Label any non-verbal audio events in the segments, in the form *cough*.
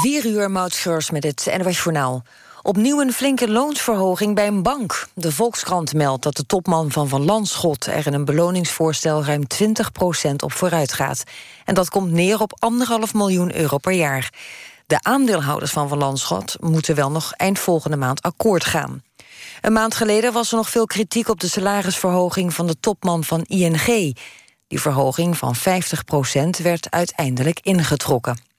4 uur, Maud met het NWS Journaal. Opnieuw een flinke loonsverhoging bij een bank. De Volkskrant meldt dat de topman van Van Landschot... er in een beloningsvoorstel ruim 20% op vooruit gaat. En dat komt neer op anderhalf miljoen euro per jaar. De aandeelhouders van Van Landschot moeten wel nog eind volgende maand akkoord gaan. Een maand geleden was er nog veel kritiek op de salarisverhoging... van de topman van ING. Die verhoging van 50% werd uiteindelijk ingetrokken.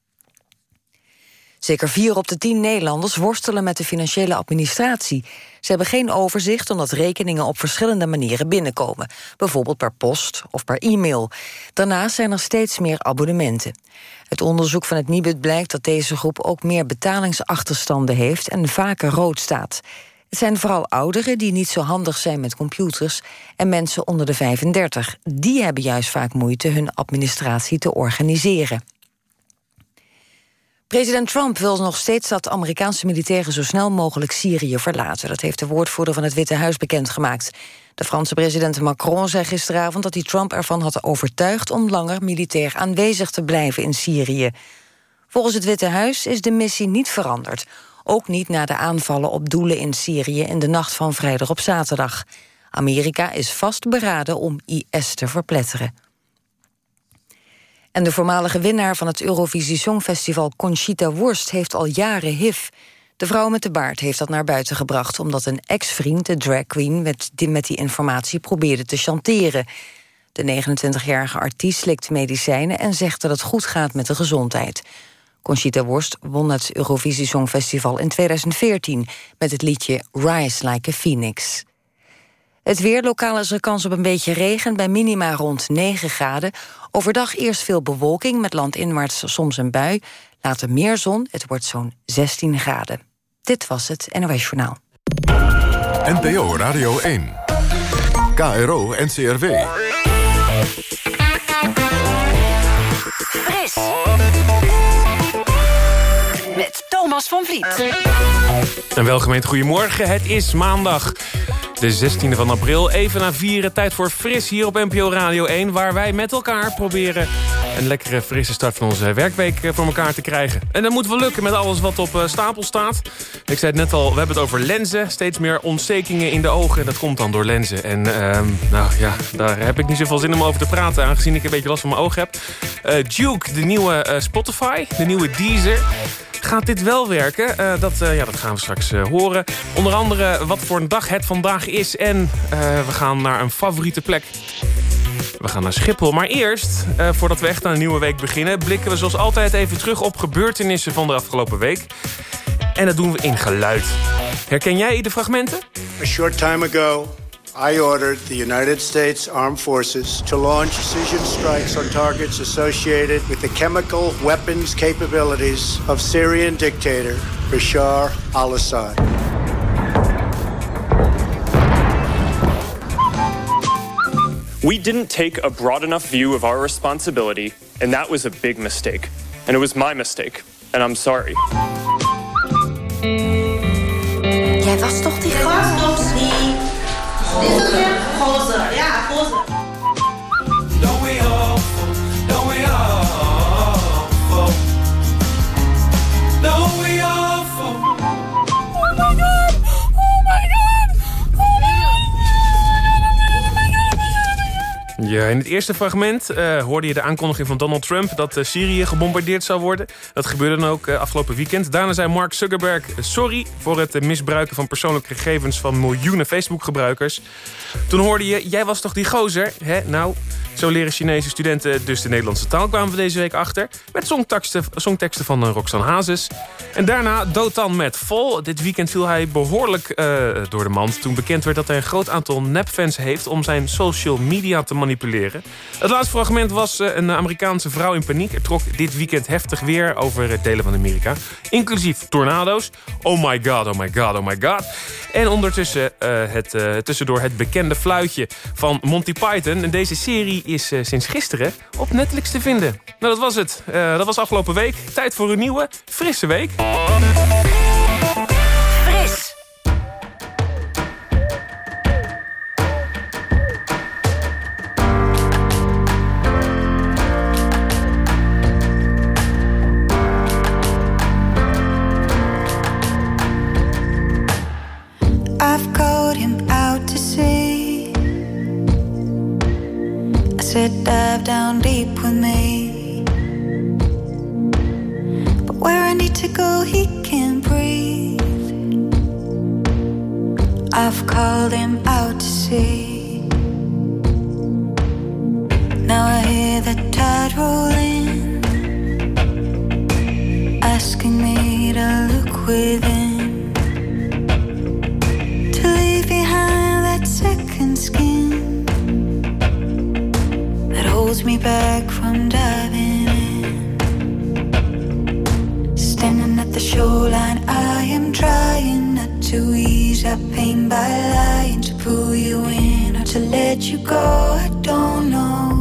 Zeker vier op de tien Nederlanders worstelen met de financiële administratie. Ze hebben geen overzicht omdat rekeningen op verschillende manieren binnenkomen. Bijvoorbeeld per post of per e-mail. Daarnaast zijn er steeds meer abonnementen. Het onderzoek van het Nibud blijkt dat deze groep ook meer betalingsachterstanden heeft en vaker rood staat. Het zijn vooral ouderen die niet zo handig zijn met computers... en mensen onder de 35. Die hebben juist vaak moeite hun administratie te organiseren. President Trump wil nog steeds dat Amerikaanse militairen zo snel mogelijk Syrië verlaten. Dat heeft de woordvoerder van het Witte Huis bekendgemaakt. De Franse president Macron zei gisteravond dat hij Trump ervan had overtuigd om langer militair aanwezig te blijven in Syrië. Volgens het Witte Huis is de missie niet veranderd. Ook niet na de aanvallen op doelen in Syrië in de nacht van vrijdag op zaterdag. Amerika is vastberaden om IS te verpletteren. En de voormalige winnaar van het Eurovisie Songfestival Conchita Wurst heeft al jaren HIV. De vrouw met de baard heeft dat naar buiten gebracht... omdat een ex-vriend, de drag queen, met die, met die informatie probeerde te chanteren. De 29-jarige artiest slikt medicijnen en zegt dat het goed gaat met de gezondheid. Conchita Wurst won het Eurovisie Songfestival in 2014... met het liedje Rise Like a Phoenix. Het weer, lokaal is er kans op een beetje regen... bij minima rond 9 graden. Overdag eerst veel bewolking, met landinwaarts soms een bui. Later meer zon, het wordt zo'n 16 graden. Dit was het NOS Journaal. NPO Radio 1. KRO NCRW. Fris. Met Thomas van Vliet. En welgemeend goedemorgen, het is maandag de 16e van april. Even na vieren, tijd voor Fris hier op NPO Radio 1... waar wij met elkaar proberen een lekkere frisse start van onze werkweek eh, voor elkaar te krijgen. En dat moet wel lukken met alles wat op eh, stapel staat. Ik zei het net al, we hebben het over lenzen. Steeds meer ontstekingen in de ogen. Dat komt dan door lenzen. En uh, nou ja, daar heb ik niet zoveel zin om over te praten... aangezien ik een beetje last van mijn oog heb. Uh, Duke, de nieuwe Spotify, de nieuwe Deezer... Gaat dit wel werken? Dat, ja, dat gaan we straks horen. Onder andere wat voor een dag het vandaag is. En we gaan naar een favoriete plek. We gaan naar Schiphol. Maar eerst, voordat we echt aan een nieuwe week beginnen... blikken we zoals altijd even terug op gebeurtenissen van de afgelopen week. En dat doen we in geluid. Herken jij de fragmenten? A short time ago, I ordered the United States Armed Forces to launch precision strikes on targets associated with the chemical weapons capabilities of Syrian dictator Bashar al We didn't take a broad enough view of our responsibility, and that was a big mistake. And it was my mistake, and I'm sorry. Jij was toch die gast? Roze. Roze, ja, Ja, in het eerste fragment uh, hoorde je de aankondiging van Donald Trump... dat uh, Syrië gebombardeerd zou worden. Dat gebeurde dan ook uh, afgelopen weekend. Daarna zei Mark Zuckerberg sorry voor het misbruiken van persoonlijke gegevens... van miljoenen Facebook-gebruikers. Toen hoorde je, jij was toch die gozer? Hè? Nou, zo leren Chinese studenten dus de Nederlandse taal... kwamen we deze week achter. Met songteksten, songteksten van Roxanne Hazes. En daarna Dotan met Vol. Dit weekend viel hij behoorlijk door de mand... toen bekend werd dat hij een groot aantal nepfans heeft... om zijn social media te manipuleren. Het laatste fragment was een Amerikaanse vrouw in paniek. Er trok dit weekend heftig weer over delen van Amerika. Inclusief tornado's. Oh my god, oh my god, oh my god. En ondertussen uh, het, uh, tussendoor het bekende fluitje van Monty Python. En deze serie is sinds gisteren op Netflix te vinden. Nou, dat was het. dat was afgelopen week. Tijd voor een nieuwe, frisse week. I've called him out to sea. I said, dive down deep with me. But where I need to go, he can't breathe. I've called him out to sea. Now I hear the tide rolling, asking me to look within. Back from diving in. Standing at the shoreline, I am trying not to ease that pain by lying to pull you in or to let you go. I don't know.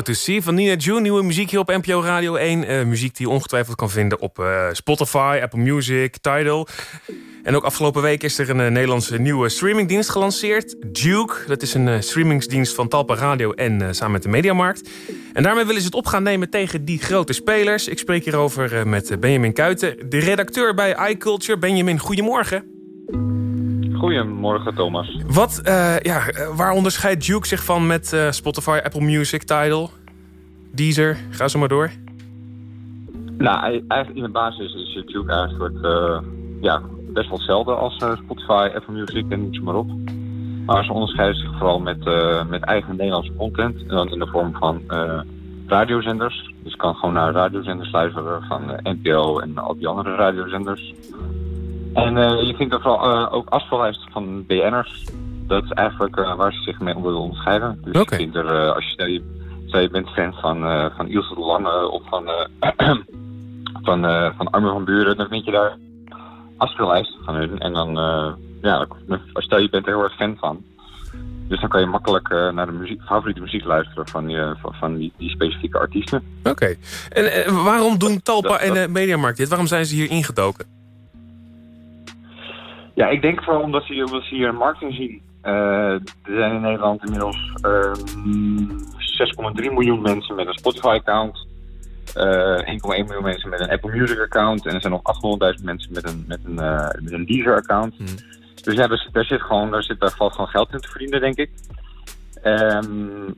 Out to van Nina June. Nieuwe muziek hier op NPO Radio 1. Eh, muziek die je ongetwijfeld kan vinden op eh, Spotify, Apple Music, Tidal. En ook afgelopen week is er een eh, Nederlandse nieuwe streamingdienst gelanceerd. Duke, dat is een streamingsdienst van Talpa Radio en samen met de Mediamarkt. En daarmee willen ze het op gaan nemen tegen die grote spelers. Ik spreek hierover met Benjamin Kuiten, de redacteur bij iCulture. Benjamin, goedemorgen. Goedemorgen, Thomas. Wat, eh, ja, eh, waar onderscheidt Duke zich van met eh, Spotify, Apple Music, Tidal, Deezer? Ga zo maar door. Nou, ei- eigenlijk in de basis is YouTube eigenlijk eh, ja, best wel hetzelfde als Spotify, Apple Music en noem ze maar op. Maar ze onderscheiden zich vooral met, met eigen Nederlandse content. En dan in de vorm van radiozenders. Dus je kan gewoon naar radiozenders luisteren van NPO en al die andere radiozenders. En eh, je vindt er vooral eh, ook afspeellijsten van BN'ers. Dat is eigenlijk eh, waar ze zich mee willen onderscheiden. Dus je vindt er, eh, als je, stel je, stel je bent fan van, eh van Ilse de Lange of van, eh *clears throat* van, eh, van Armin van Buren, dan vind je daar afspeellijsten van hun. En dan, eh, ja, als stel je bent er heel erg fan van. Dus dan kan je makkelijk eh, naar de muziek, favoriete muziek luisteren van, die, van, van die, die specifieke artiesten. Oké. En eh, waarom doen Talpa Dat- en dat- de Mediamarkt dit? Waarom zijn ze hier ingedoken? Ja, ik denk vooral omdat ze, omdat ze hier een markt in zien. Eh, er zijn in Nederland inmiddels ehm 6,3 miljoen mensen met een Spotify-account. eh 1,1 miljoen mensen met een Apple Music-account. En er zijn nog 800.000 mensen met een, met een, eh, met een Deezer-account. Hmm. Dus ja, daar, zit- daar, zit gewoon, daar, zit, daar valt gewoon geld in te verdienen, denk ik. Ehm,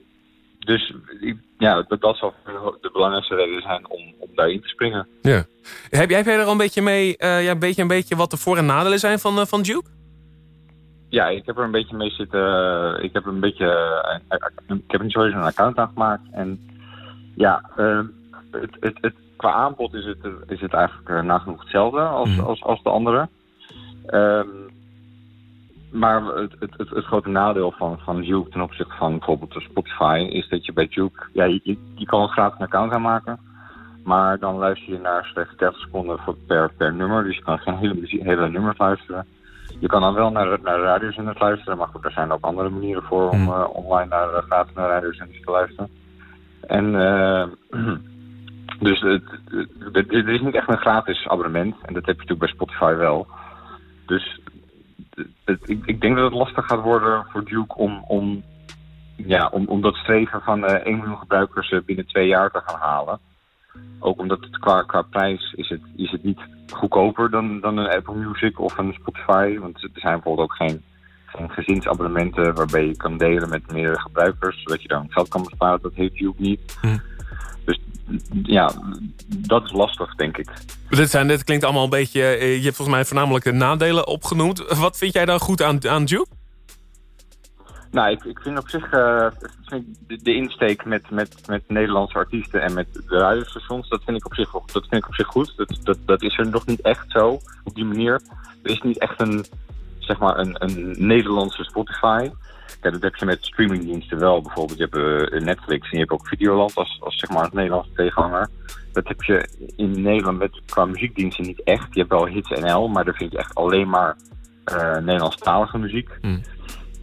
dus ik- ja, dat, dat zal de belangrijkste reden zijn om, om daarin te springen. Ja. Heb, jij- heb jij er al een beetje mee, eh, ja, een beetje, een beetje wat de voor- en nadelen zijn van, eh, van Duke? Ja, ik heb er een beetje mee zitten. Ik heb er een beetje. eh, eh, ik heb er sowieso een account aangemaakt. En ja, eh, het, het, het, qua aanbod is het, is het eigenlijk eh, nagenoeg hetzelfde als, Mhm. als, als de andere. Ehm, maar het, het, het, het grote nadeel van, van Juke ten opzichte van bijvoorbeeld Spotify is dat je bij Juke, ja, je, kan een gratis account aanmaken. Maar dan luister je naar slechts 30 seconden voor, per, per nummer. Dus je kan geen hele, muziek, hele nummers luisteren. Je kan dan wel naar, naar radiozenders luisteren, maar goed, er zijn ook andere manieren voor om eh, online naar, eh, gratis naar radiozenders te luisteren. En eh, dus het, het, het- het is niet echt een gratis abonnement en dat heb je natuurlijk bij Spotify wel. Dus ik, denk dat het lastig gaat worden voor Duke om, om, ja, om, om dat streven van eh 1 miljoen gebruikers eh, binnen twee jaar te gaan halen. Ook omdat het qua, qua prijs is het, is het niet goedkoper dan, dan een Apple Music of een Spotify. Want er zijn bijvoorbeeld ook geen, geen gezinsabonnementen waarbij je kan delen met meerdere gebruikers, zodat je dan geld kan besparen. Dat heeft Duke niet. Hm. Dus ja, dat is lastig, denk ik. Dit, zijn, dit klinkt allemaal een beetje... eh, je hebt volgens mij voornamelijk de nadelen opgenoemd. Wat vind jij dan goed aan, aan? Nou, ik, ik vind op zich eh, vind de, de insteek met, met, met Nederlandse artiesten en met de radiostations, dat vind ik op zich, dat vind ik op zich goed. Dat, dat, dat is er nog niet echt zo, op die manier. Er is niet echt een, zeg maar, een, een Nederlandse Spotify. Kijk, dat heb je met streamingdiensten wel. Bijvoorbeeld, je hebt eh, Netflix en je hebt ook Videoland als, als zeg maar, Nederlandse tegenhanger. Dat heb je in Nederland met, qua muziekdiensten niet echt. Je hebt wel Hits NL, maar daar vind je echt alleen maar eh Nederlandstalige muziek.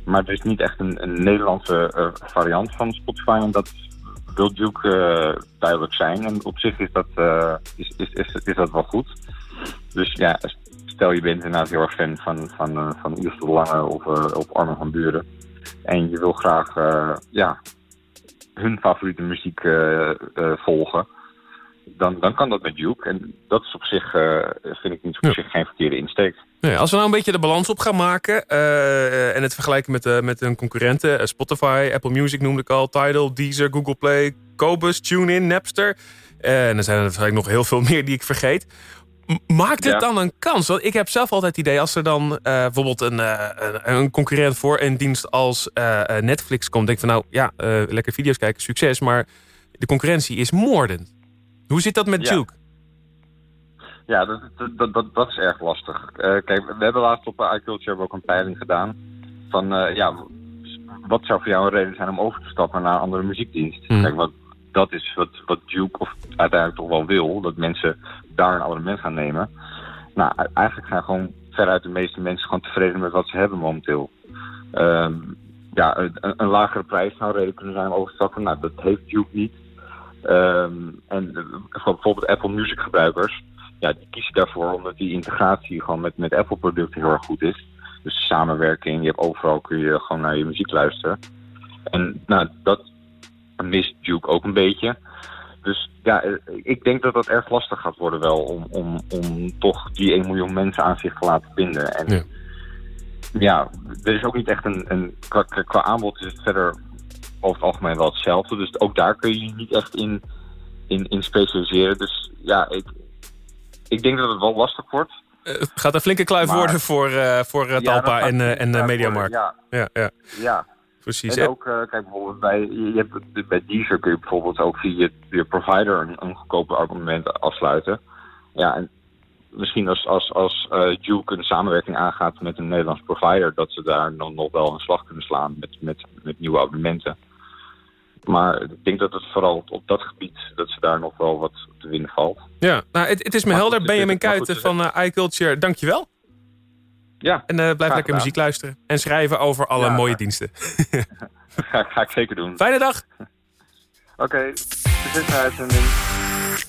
Maar er is niet echt een, een Nederlandse eh, variant van Spotify. En dat wil Duke eh, duidelijk zijn. En op zich is dat, is, is, is, is dat wel goed. Dus ja, stel je bent inderdaad heel erg fan van, van, eh, van Lange of, eh, of Armin van Buren. En je wil graag eh, ja, hun favoriete muziek volgen. Dan, dan kan dat met Duke. En dat is op zich, vind ik niet op zich geen verkeerde insteek. Nee, als we nou een beetje de balans op gaan maken... en het vergelijken met, de, met hun concurrenten... Spotify, Apple Music noemde ik al... Tidal, Deezer, Google Play, Cobus, TuneIn, Napster... en er zijn er waarschijnlijk nog heel veel *laughs* meer die ik vergeet. Maakt het Ja. dan een kans? Want ik heb zelf altijd het idee... als er dan eh, bijvoorbeeld een, eh, een, concurrent voor een dienst als eh, Netflix komt... denk ik van nou, ja, lekker video's kijken, succes... maar de concurrentie is moordend. Hoe zit dat met Ja. Duke? Ja, dat, dat, dat, dat, is erg lastig. Kijk, we hebben laatst op iCulture ook een peiling gedaan. Van, ja, wat zou voor jou een reden zijn om over te stappen naar een andere muziekdienst? Hmm. Kijk, wat, dat is wat, wat Duke of uiteindelijk toch wel wil. Dat mensen daar een abonnement gaan nemen. Nou, eigenlijk zijn gewoon veruit de meeste mensen gewoon tevreden met wat ze hebben momenteel. Ehm, ja, een, een lagere prijs zou reden kunnen zijn om over te stappen. Nou, dat heeft Duke niet. Ehm, en eh, voor bijvoorbeeld Apple Music gebruikers, ja, die kiezen daarvoor omdat die integratie gewoon met, met Apple producten heel erg goed is. Dus samenwerking, je hebt overal kun je gewoon naar je muziek luisteren. En nou, dat mist Duke ook een beetje. Dus ja, eh, ik denk dat dat erg lastig gaat worden wel om, om, om toch die 1 miljoen mensen aan zich te laten binden. En Ja. ja, er is ook niet echt een, een qua, aanbod is het verder over het algemeen wel hetzelfde. Dus ook daar kun je niet echt in, in, in specialiseren. Dus ja, ik, ik denk dat het wel lastig wordt. Eh, Het gaat een flinke kluif Maar- worden voor, eh, voor Talpa en, en Mediamarkt. worden, Ja, ja, Ja, precies. en ook, eh, kijk bijvoorbeeld bij, je hebt, bij Deezer kun je bijvoorbeeld ook via je, je provider een, een goedkope abonnement afsluiten. Ja, en misschien als, als, als eh Duke een samenwerking aangaat met een Nederlands provider, dat ze daar dan nog wel een slag kunnen slaan met, met, met nieuwe abonnementen. Maar ik denk dat het vooral op dat gebied, dat ze daar nog wel wat te winnen valt. Ja, nou, het, het is me helder. Benjamin Kuiten van eh, iCulture, dankjewel. Ja, En eh, blijf lekker gedaan. muziek luisteren. En schrijven over alle Ja, mooie diensten. *laughs* *laughs* ga, ga ik zeker doen. Fijne dag. Oké, de uitzending.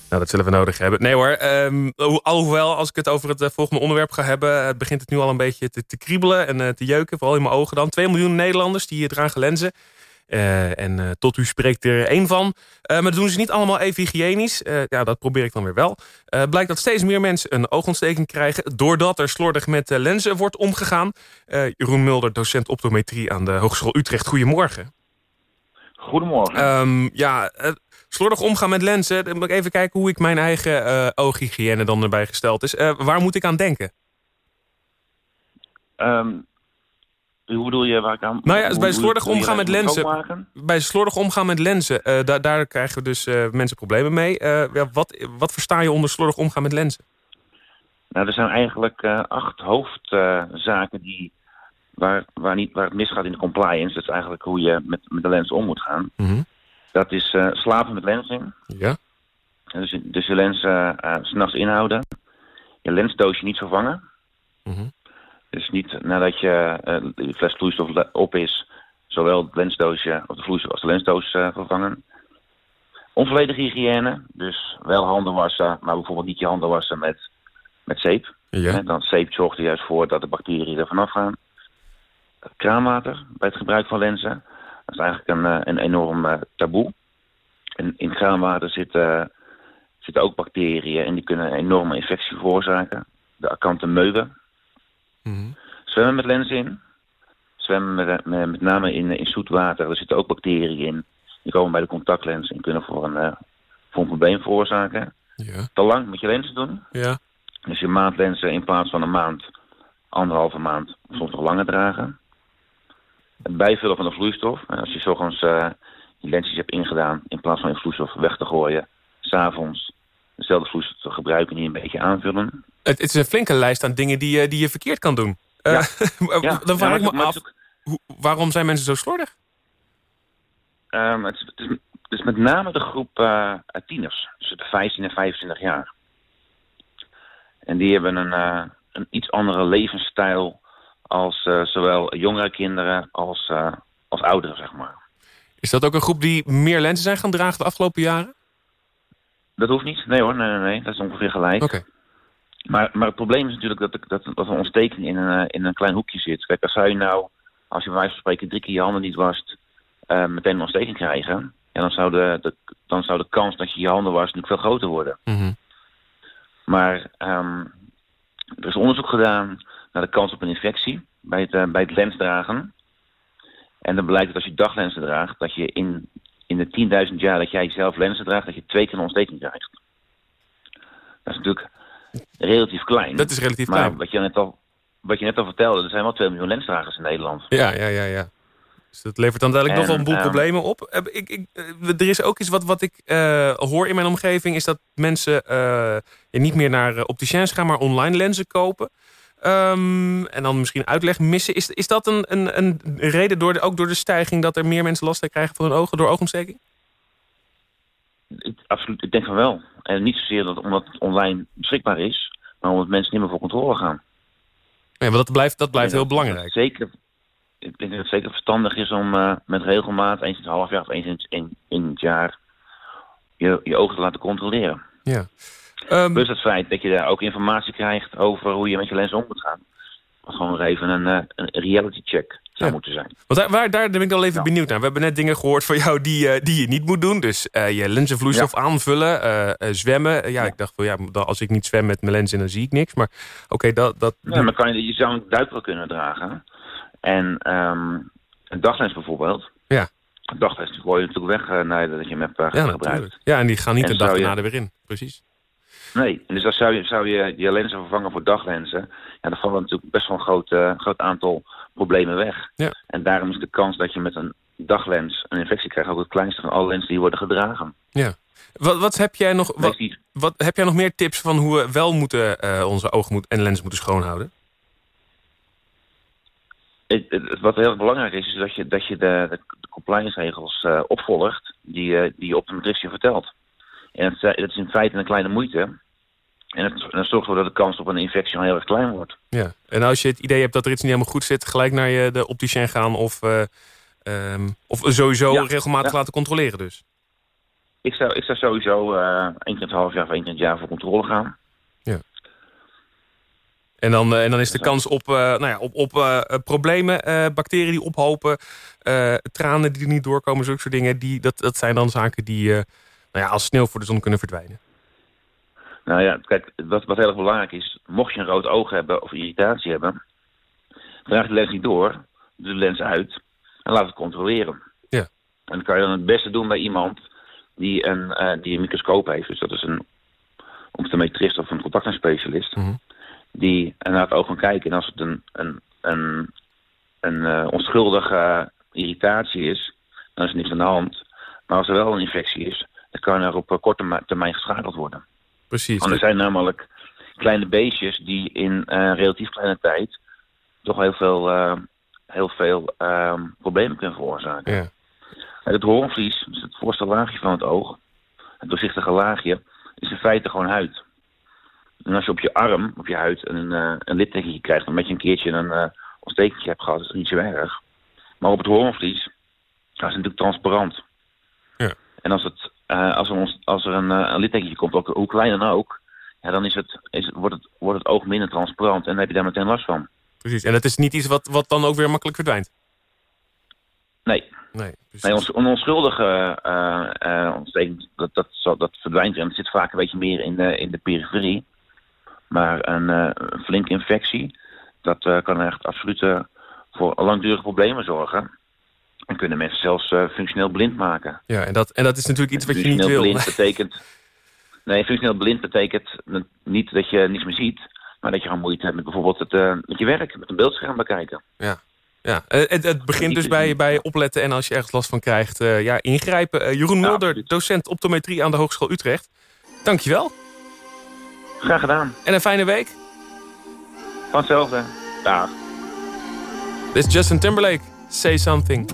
Nou, dat zullen we nodig hebben. Nee hoor, ho- alhoewel als ik het over het eh, volgende onderwerp ga hebben... eh, begint het nu al een beetje te, te kriebelen en te jeuken. Vooral in mijn ogen dan. 2 miljoen Nederlanders die eraan gelenzen. Eh, en eh, tot u spreekt er één van. Eh, maar dat doen ze niet allemaal even hygiënisch. Ja, dat probeer ik dan weer wel. Blijkt dat steeds meer mensen een oogontsteking krijgen... doordat er slordig met lenzen wordt omgegaan. Jeroen Mulder, docent optometrie aan de Hogeschool Utrecht. Goedemorgen. Goedemorgen. Ehm, ja, slordig omgaan met lenzen. Dan moet ik even kijken hoe ik mijn eigen ooghygiëne dan erbij gesteld is. Waar moet ik aan denken? Ehm, hoe bedoel je waar ik aan... Nou ja, bij slordig omgaan met lenzen lenzen. Bij slordig omgaan met lenzen, daar, daar krijgen we dus eh, mensen problemen mee. Eh, ja, wat, wat versta je onder slordig omgaan met lenzen? Nou, er zijn eigenlijk eh, acht hoofdzaken die waar, waar, niet, waar het misgaat in de compliance. Dat is eigenlijk hoe je met, met de lens om moet gaan. Dat is slapen met lens in. Ja. Dus, je- dus je lens 's s'nachts inhouden. Je lensdoosje niet vervangen. Dus niet nadat je eh, de fles vloeistof op is, zowel het lensdoosje of de vloeistof als de lensdoos eh, vervangen. Onvolledige hygiëne, dus wel handen wassen, maar bijvoorbeeld niet je handen wassen met, met zeep. Ja. Hè, Dan zeep zorgt er juist voor dat de bacteriën er vanaf gaan. Kraanwater bij het gebruik van lenzen. Dat is eigenlijk een, eh, een enorm taboe. En in kraanwater zitten, zitten ook bacteriën en die kunnen een enorme infectie veroorzaken. De akante meuwen. Zwemmen met lenzen in. Zwemmen met, met, met name in, in zoet water. Er zitten ook bacteriën in. Die komen bij de contactlens en kunnen voor een, eh, voor een probleem veroorzaken. Ja. Te lang met je lenzen doen. Ja. Dus je maandlenzen in plaats van een maand, anderhalve maand, soms nog langer dragen. Het bijvullen van de vloeistof. En als je 's ochtends eh je lensjes hebt ingedaan, in plaats van je vloeistof weg te gooien, s'avonds dezelfde te gebruiken en die een beetje aanvullen. Het, het is een flinke lijst aan dingen die, je- die je verkeerd kan doen. Eh, *laughs* dan vraag ik me af, hoe- waarom zijn mensen zo slordig? Ehm, het, is, het, is, het is met name de groep eh, eh, tieners, tussen de 15 en 25 jaar. En die hebben een, eh, een iets andere levensstijl als eh, zowel jongere kinderen als, eh, als ouderen, zeg maar. Is dat ook een groep die meer lenzen zijn gaan dragen de afgelopen jaren? Dat hoeft niet. Nee hoor, nee, nee, nee. Dat is ongeveer gelijk. Maar, maar het probleem is natuurlijk dat, dat, dat een ontsteking in een, eh, in een klein hoekje zit. Kijk, als zou je nou, als je bij wijze van spreken drie keer je handen niet wast, eh, meteen een ontsteking krijgen. Ja, dan, zou de, de, dan zou de kans dat je je handen wast natuurlijk veel groter worden. Maar ehm, er is onderzoek gedaan naar de kans op een infectie bij het, eh, bij het lensdragen. En dan blijkt dat als je daglenzen draagt, dat je in, in de 10.000 jaar dat jij zelf lenzen draagt, dat je twee keer een ontsteking krijgt. Dat is natuurlijk relatief klein. Dat is relatief maar klein. Wat je, net al, wat je net al vertelde, er zijn wel 2 miljoen lensdragers in Nederland. Ja, ja, ja, ja. Dus dat levert dan duidelijk nog wel een boel ehm, problemen op. Eh, Ik, ik, eh, er is ook iets wat, wat ik eh, hoor in mijn omgeving... is dat mensen niet meer naar opticiens gaan... maar online lenzen kopen. Ehm, en dan misschien uitleg missen. Is, is dat een, een, een reden, door de, ook door de stijging... dat er meer mensen last krijgen van hun ogen door oogontsteking? Ik, absoluut, ik denk van wel. En niet zozeer dat, omdat het online beschikbaar is, maar omdat mensen niet meer voor controle gaan. Ja, maar dat blijft, dat blijft heel dat belangrijk. Zeker, ik denk dat het zeker verstandig is om eh, met regelmaat, eens in het half jaar of eens in, het- in, in het jaar, je, je ogen te laten controleren. Ja. Plus het feit dat je daar ook informatie krijgt over hoe je met je lens om moet gaan. Wat gewoon nog even een, eh, een reality check zou moeten zijn. Want daar, waar, daar ben ik al even benieuwd naar. We hebben net dingen gehoord van jou die, eh, die je niet moet doen. Dus eh, je lenzenvloeistof aanvullen, eh, eh, zwemmen. Ja, ik dacht, van, ja, als ik niet zwem met mijn lens in, dan zie ik niks. Maar oké, dat... dat Ja, maar kan je, je zou een duikbril kunnen dragen. En ehm, een daglens bijvoorbeeld. Ja. Een daglens die gooi je natuurlijk weg nadat je hem hebt Ja, gebruikt. Ja, en die gaan niet En een dag je- daarna er weer in. Precies. Nee, dus dan zou je, zou je je lenzen vervangen voor daglenzen. Ja, dan vallen natuurlijk best wel een groot, eh, groot aantal problemen weg. Ja. En daarom is de kans dat je met een daglens een infectie krijgt ook het kleinste van alle lenzen die worden gedragen. Ja. Wat, wat, heb jij nog, wat, wat heb jij nog meer tips van hoe we wel moeten, eh, onze ogen moet, en lens moeten schoonhouden? Het, het- wat heel belangrijk is, is dat je, dat je de, de, compliance regels eh, opvolgt die, die je op de matrice vertelt. En het, dat is in feite een kleine moeite. En het zorgt ervoor dat de kans op een infectie heel erg klein wordt. Ja. En als je het idee hebt dat er iets niet helemaal goed zit... gelijk naar je de opticien gaan of, eh, ehm, of sowieso Ja, regelmatig ja. laten controleren dus. Ik zou, ik zou sowieso eh één keer het half jaar of één keer het jaar voor controle gaan. En dan, eh, en dan is de kans op, nou ja, op, op problemen, bacteriën die ophopen... tranen die er niet doorkomen, zulke soort dingen... Die, dat, dat zijn dan zaken die nou ja, als sneeuw voor de zon kunnen verdwijnen. Nou ja, kijk, wat, wat heel erg belangrijk is, mocht je een rood oog hebben of irritatie hebben, draag de lens niet door, doe de lens uit en laat het controleren. Ja. En dat kan je dan het beste doen bij iemand die een, eh, die een microscoop heeft. Dus dat is een optometrist of een contactlensspecialist. Die er naar het oog kan kijken. En als het een, een, een, een eh, onschuldige irritatie is, dan is er niks aan de hand. Maar als er wel een infectie is, dan kan er op eh, korte termijn geschakeld worden. Precies. Want er zijn namelijk kleine beestjes die in eh, relatief kleine tijd toch heel veel, eh, heel veel ehm, problemen kunnen veroorzaken. Ja. Het hoornvlies, dus het voorste laagje van het oog, het doorzichtige laagje, is in feite gewoon huid. En als je op je arm, op je huid, een, eh een littekentje krijgt, omdat je een keertje een eh ontstekentje hebt gehad, is dat niet zo erg. Maar op het hoornvlies, dat is het natuurlijk transparant. Ja. En als, het, eh, als er, ons- als er een, eh, een littekentje komt, ook, hoe klein dan ook, ja, dan is het, is, wordt, het, wordt het oog minder transparant en dan heb je daar meteen last van. Precies. En dat is niet iets wat, wat dan ook weer makkelijk verdwijnt. Nee. Nee, precies. Nee, ons, een onschuldige eh, ontsteking, dat, dat, dat verdwijnt en het zit vaak een beetje meer in de, in de periferie. Maar een, een flinke infectie, dat kan echt absoluut voor langdurige problemen zorgen. En kunnen mensen zelfs eh, functioneel blind maken. Ja, en dat, en dat is natuurlijk iets wat je niet functioneel wil. blind betekent... Nee, functioneel blind betekent niet dat je niets meer ziet... maar dat je gewoon moeite hebt met bijvoorbeeld het, eh, met je werk, met een beeldscherm bekijken. Ja. Ja, eh, het, het begint dus bij, bij opletten en als je ergens last van krijgt, ja, ingrijpen. Jeroen Mulder, docent optometrie aan de Hogeschool Utrecht. Dankjewel. Graag gedaan. En een fijne week. Van hetzelfde. Dag. Dit is Justin Timberlake. Say something.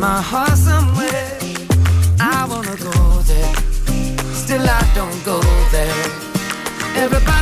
My heart somewhere, I wanna go there. Still I don't go there. Everybody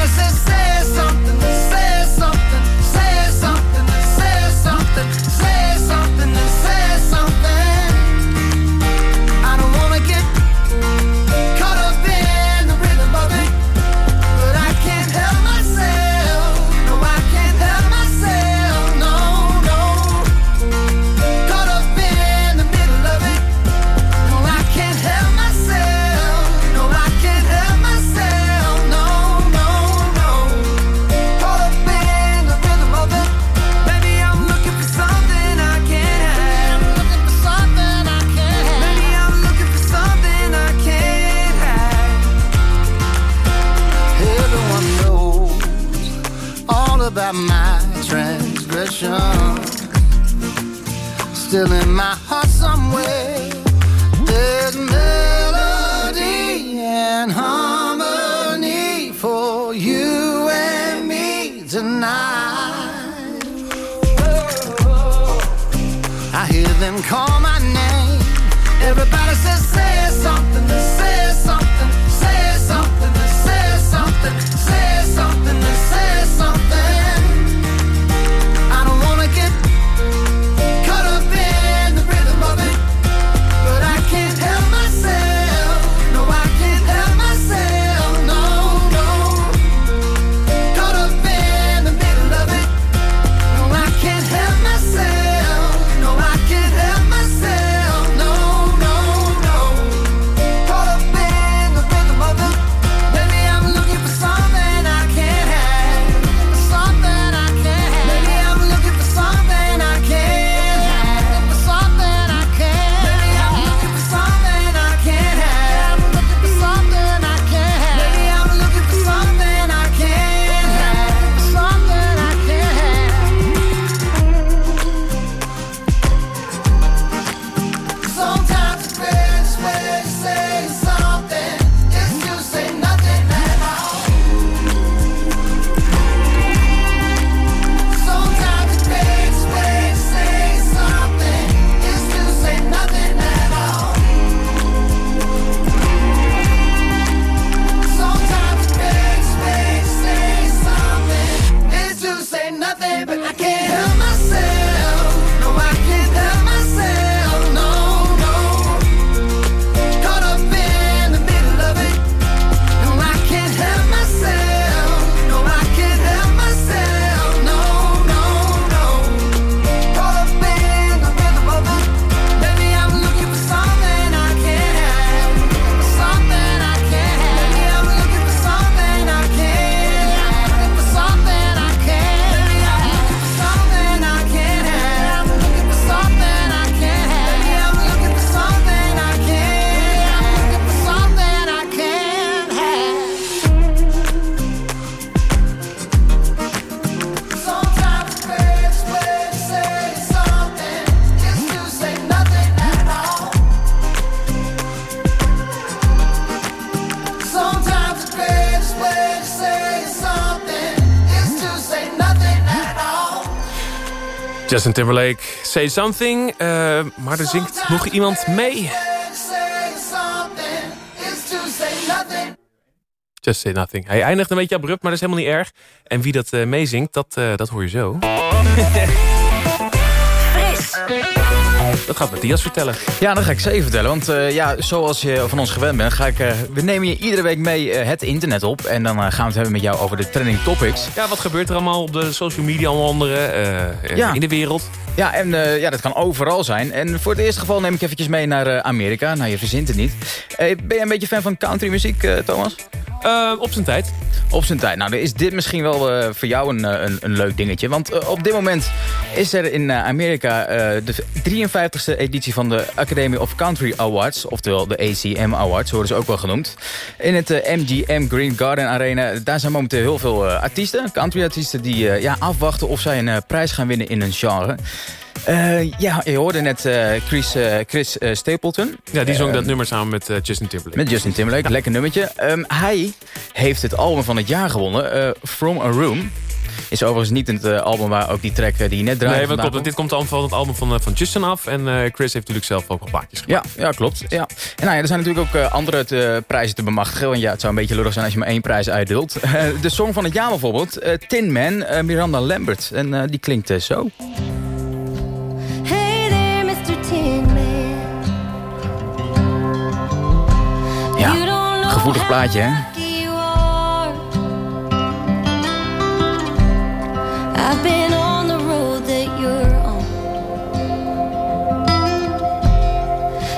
Justin Timberlake, Say Something. Eh, maar er zingt nog iemand mee. Just Say Nothing. Hij eindigt een beetje abrupt, maar dat is helemaal niet erg. En wie dat eh, meezingt, dat, eh, dat hoor je zo. Dat gaat Matthias vertellen. Ja, dat ga ik ze even vertellen. Want eh, ja, zoals je van ons gewend bent, ga ik, eh, we nemen je iedere week mee eh, het internet op. En dan gaan we het hebben met jou over de trending topics. Ja, wat gebeurt er allemaal op de social media onder andere eh, Ja. in de wereld? Ja, en eh, ja, dat kan overal zijn. En voor het eerste geval neem ik eventjes mee naar eh, Amerika. Nou, je verzint het niet. Eh, ben je een beetje fan van countrymuziek, eh, Thomas? Eh, op zijn tijd. Op zijn tijd. Nou, is dit misschien wel eh, voor jou een, eh, een, een leuk dingetje. Want op dit moment is er in Amerika de 53e editie van de Academy of Country Awards. Oftewel de ACM Awards, worden ze ook wel genoemd. In het MGM Green Garden Arena. Daar zijn momenteel heel veel artiesten, country artiesten... die ja, afwachten of zij een prijs gaan winnen in een genre. Eh, ja, je hoorde net eh, Chris, eh, Chris Stapleton. Ja, die zong Eh, dat nummer samen met Justin Timberlake. met Justin Timberlake, lekker nummertje. Ehm, hij heeft het album van het jaar gewonnen, From a Room. Is overigens niet het album waar ook die track die je net draaide Nee, vandaan klopt. Dit komt van het album van, van Justin af. En Chris heeft natuurlijk zelf ook wel plaatjes gemaakt. Ja, ja, klopt. Ja. En nou ja, er zijn natuurlijk ook andere te- prijzen te bemachtigen. Want ja, het zou een beetje lullig zijn als je maar één prijs uitdeelt. *laughs* Eh, de song van het jaar bijvoorbeeld, Tin Man, Miranda Lambert. En die klinkt zo. Gevoelig plaatje, hè?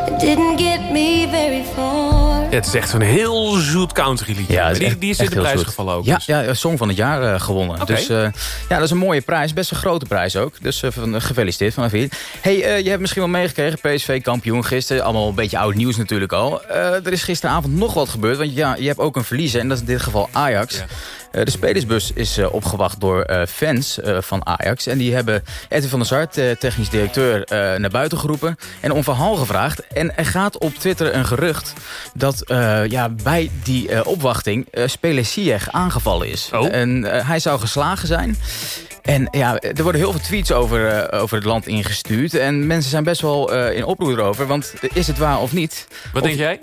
It didn't get me very far. Het is echt zo'n heel zoet country liedje. Ja, die, echt- die is in de prijs gevallen ook. Ja, dus. ja, song van het jaar eh, gewonnen. Dus eh, ja, dat is een mooie prijs. Best een grote prijs ook. Dus eh, van, gefeliciteerd vanaf hier. Hey, je hebt misschien wel meegekregen. PSV kampioen gisteren. Allemaal een beetje oud nieuws natuurlijk al. Er is gisteravond nog wat gebeurd. Want ja, je hebt ook een verliezer. En dat is in dit geval Ajax. Ja. Eh, de spelersbus is eh, opgewacht door eh, fans van Ajax. En die hebben Edwin van der Sart, eh, technisch directeur, naar buiten geroepen. En om verhaal gevraagd. En er gaat op Twitter een gerucht dat ja, bij die opwachting speler Ziyech aangevallen is. Oh. En hij zou geslagen zijn. En ja, er worden heel veel tweets over, over het land ingestuurd. En mensen zijn best wel in oproer erover. Want is het waar of niet? Wat Of- denk jij?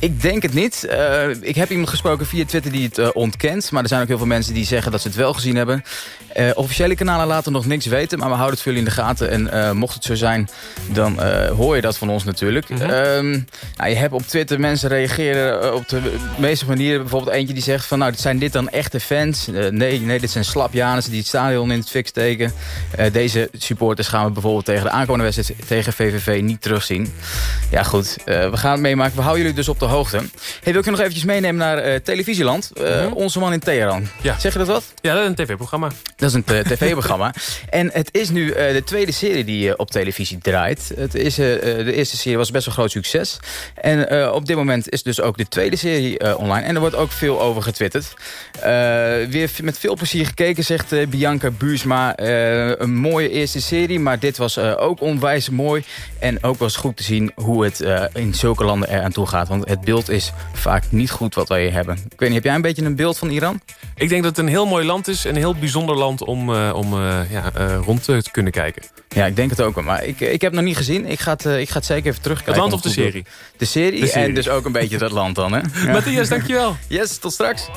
Ik denk het niet. Eh, ik heb iemand gesproken via Twitter die het eh, ontkent. Maar er zijn ook heel veel mensen die zeggen dat ze het wel gezien hebben. Eh, officiële kanalen laten nog niks weten. Maar we houden het voor jullie in de gaten. En eh, mocht het zo zijn, dan eh, hoor je dat van ons natuurlijk. Mhm. Ehm, nou, je hebt op Twitter mensen reageren op de meeste manieren. Bijvoorbeeld eentje die zegt van... nou, zijn dit dan echte fans? Nee, nee, dit zijn slapjaners die het stadion in het fik steken. Deze supporters gaan we bijvoorbeeld tegen de aankomende wedstrijd... tegen VVV niet terugzien. Ja goed, we gaan het meemaken. We houden jullie dus op de hoogte. Hey, wil ik je nog eventjes meenemen naar Televisieland? Mhm. Onze man in Teheran. Ja. Zeg je dat wat? Ja, dat is een tv-programma. Dat is een t- tv-programma. en het is nu eh, de tweede serie die eh, op televisie draait. Het is, eh, eh, de eerste serie was best wel groot succes. En eh, op dit moment is dus ook de tweede serie eh, online. En er wordt ook veel over getwitterd. Eh, weer met veel plezier gekeken, zegt eh, Bianca Buursma. Eh, een mooie eerste serie, maar dit was eh, ook onwijs mooi. En ook was goed te zien hoe het eh, in zulke landen er aan toe gaat. Want het beeld is vaak niet goed wat wij hebben. Ik weet niet, heb jij een beetje een beeld van Iran? Ik denk dat het een heel mooi land is. En een heel bijzonder land om, eh, om eh, ja, eh, rond te te kunnen kijken. Ja, ik denk het ook wel. Maar ik, ik heb het nog niet gezien. Ik ga het, ik ga het zeker even terugkijken. Het land of de serie? De serie, De serie. en dus ook een beetje dat land dan, hè? *laughs* Ja. Matthias, dankjewel. *laughs* Yes, tot straks.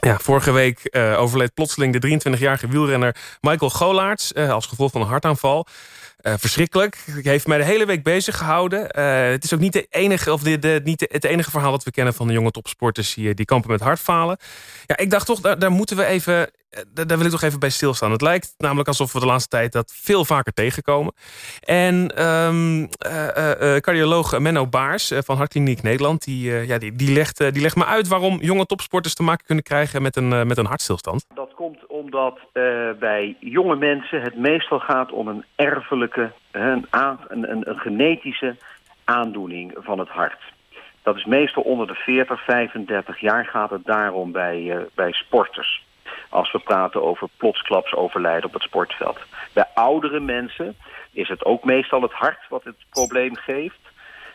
Ja, vorige week eh, overleed plotseling de 23-jarige wielrenner Michael Golaerts... eh, als gevolg van een hartaanval. Eh, verschrikkelijk. Heeft mij de hele week bezig gehouden. Eh, het is ook niet, de enige, of de, de, niet het enige verhaal dat we kennen van de jonge topsporters... eh, die kampen met hartfalen. Ja, ik dacht toch, daar, daar moeten we even... eh, Daar, wil ik toch even bij stilstaan. Het lijkt namelijk alsof we de laatste tijd dat veel vaker tegenkomen. En ehm, eh, eh, cardioloog Menno Baars van Hartkliniek Nederland... die, ja, die, die, legt, die legt me uit waarom jonge topsporters te maken kunnen krijgen met een, met een hartstilstand. Dat komt omdat bij jonge mensen het meestal gaat om een erfelijke, een, een, een, een genetische aandoening van het hart. Dat is meestal onder de 40, 35 jaar gaat het daarom bij, bij sporters. Als we praten over plotsklaps overlijden op het sportveld. Bij oudere mensen is het ook meestal het hart wat het probleem geeft.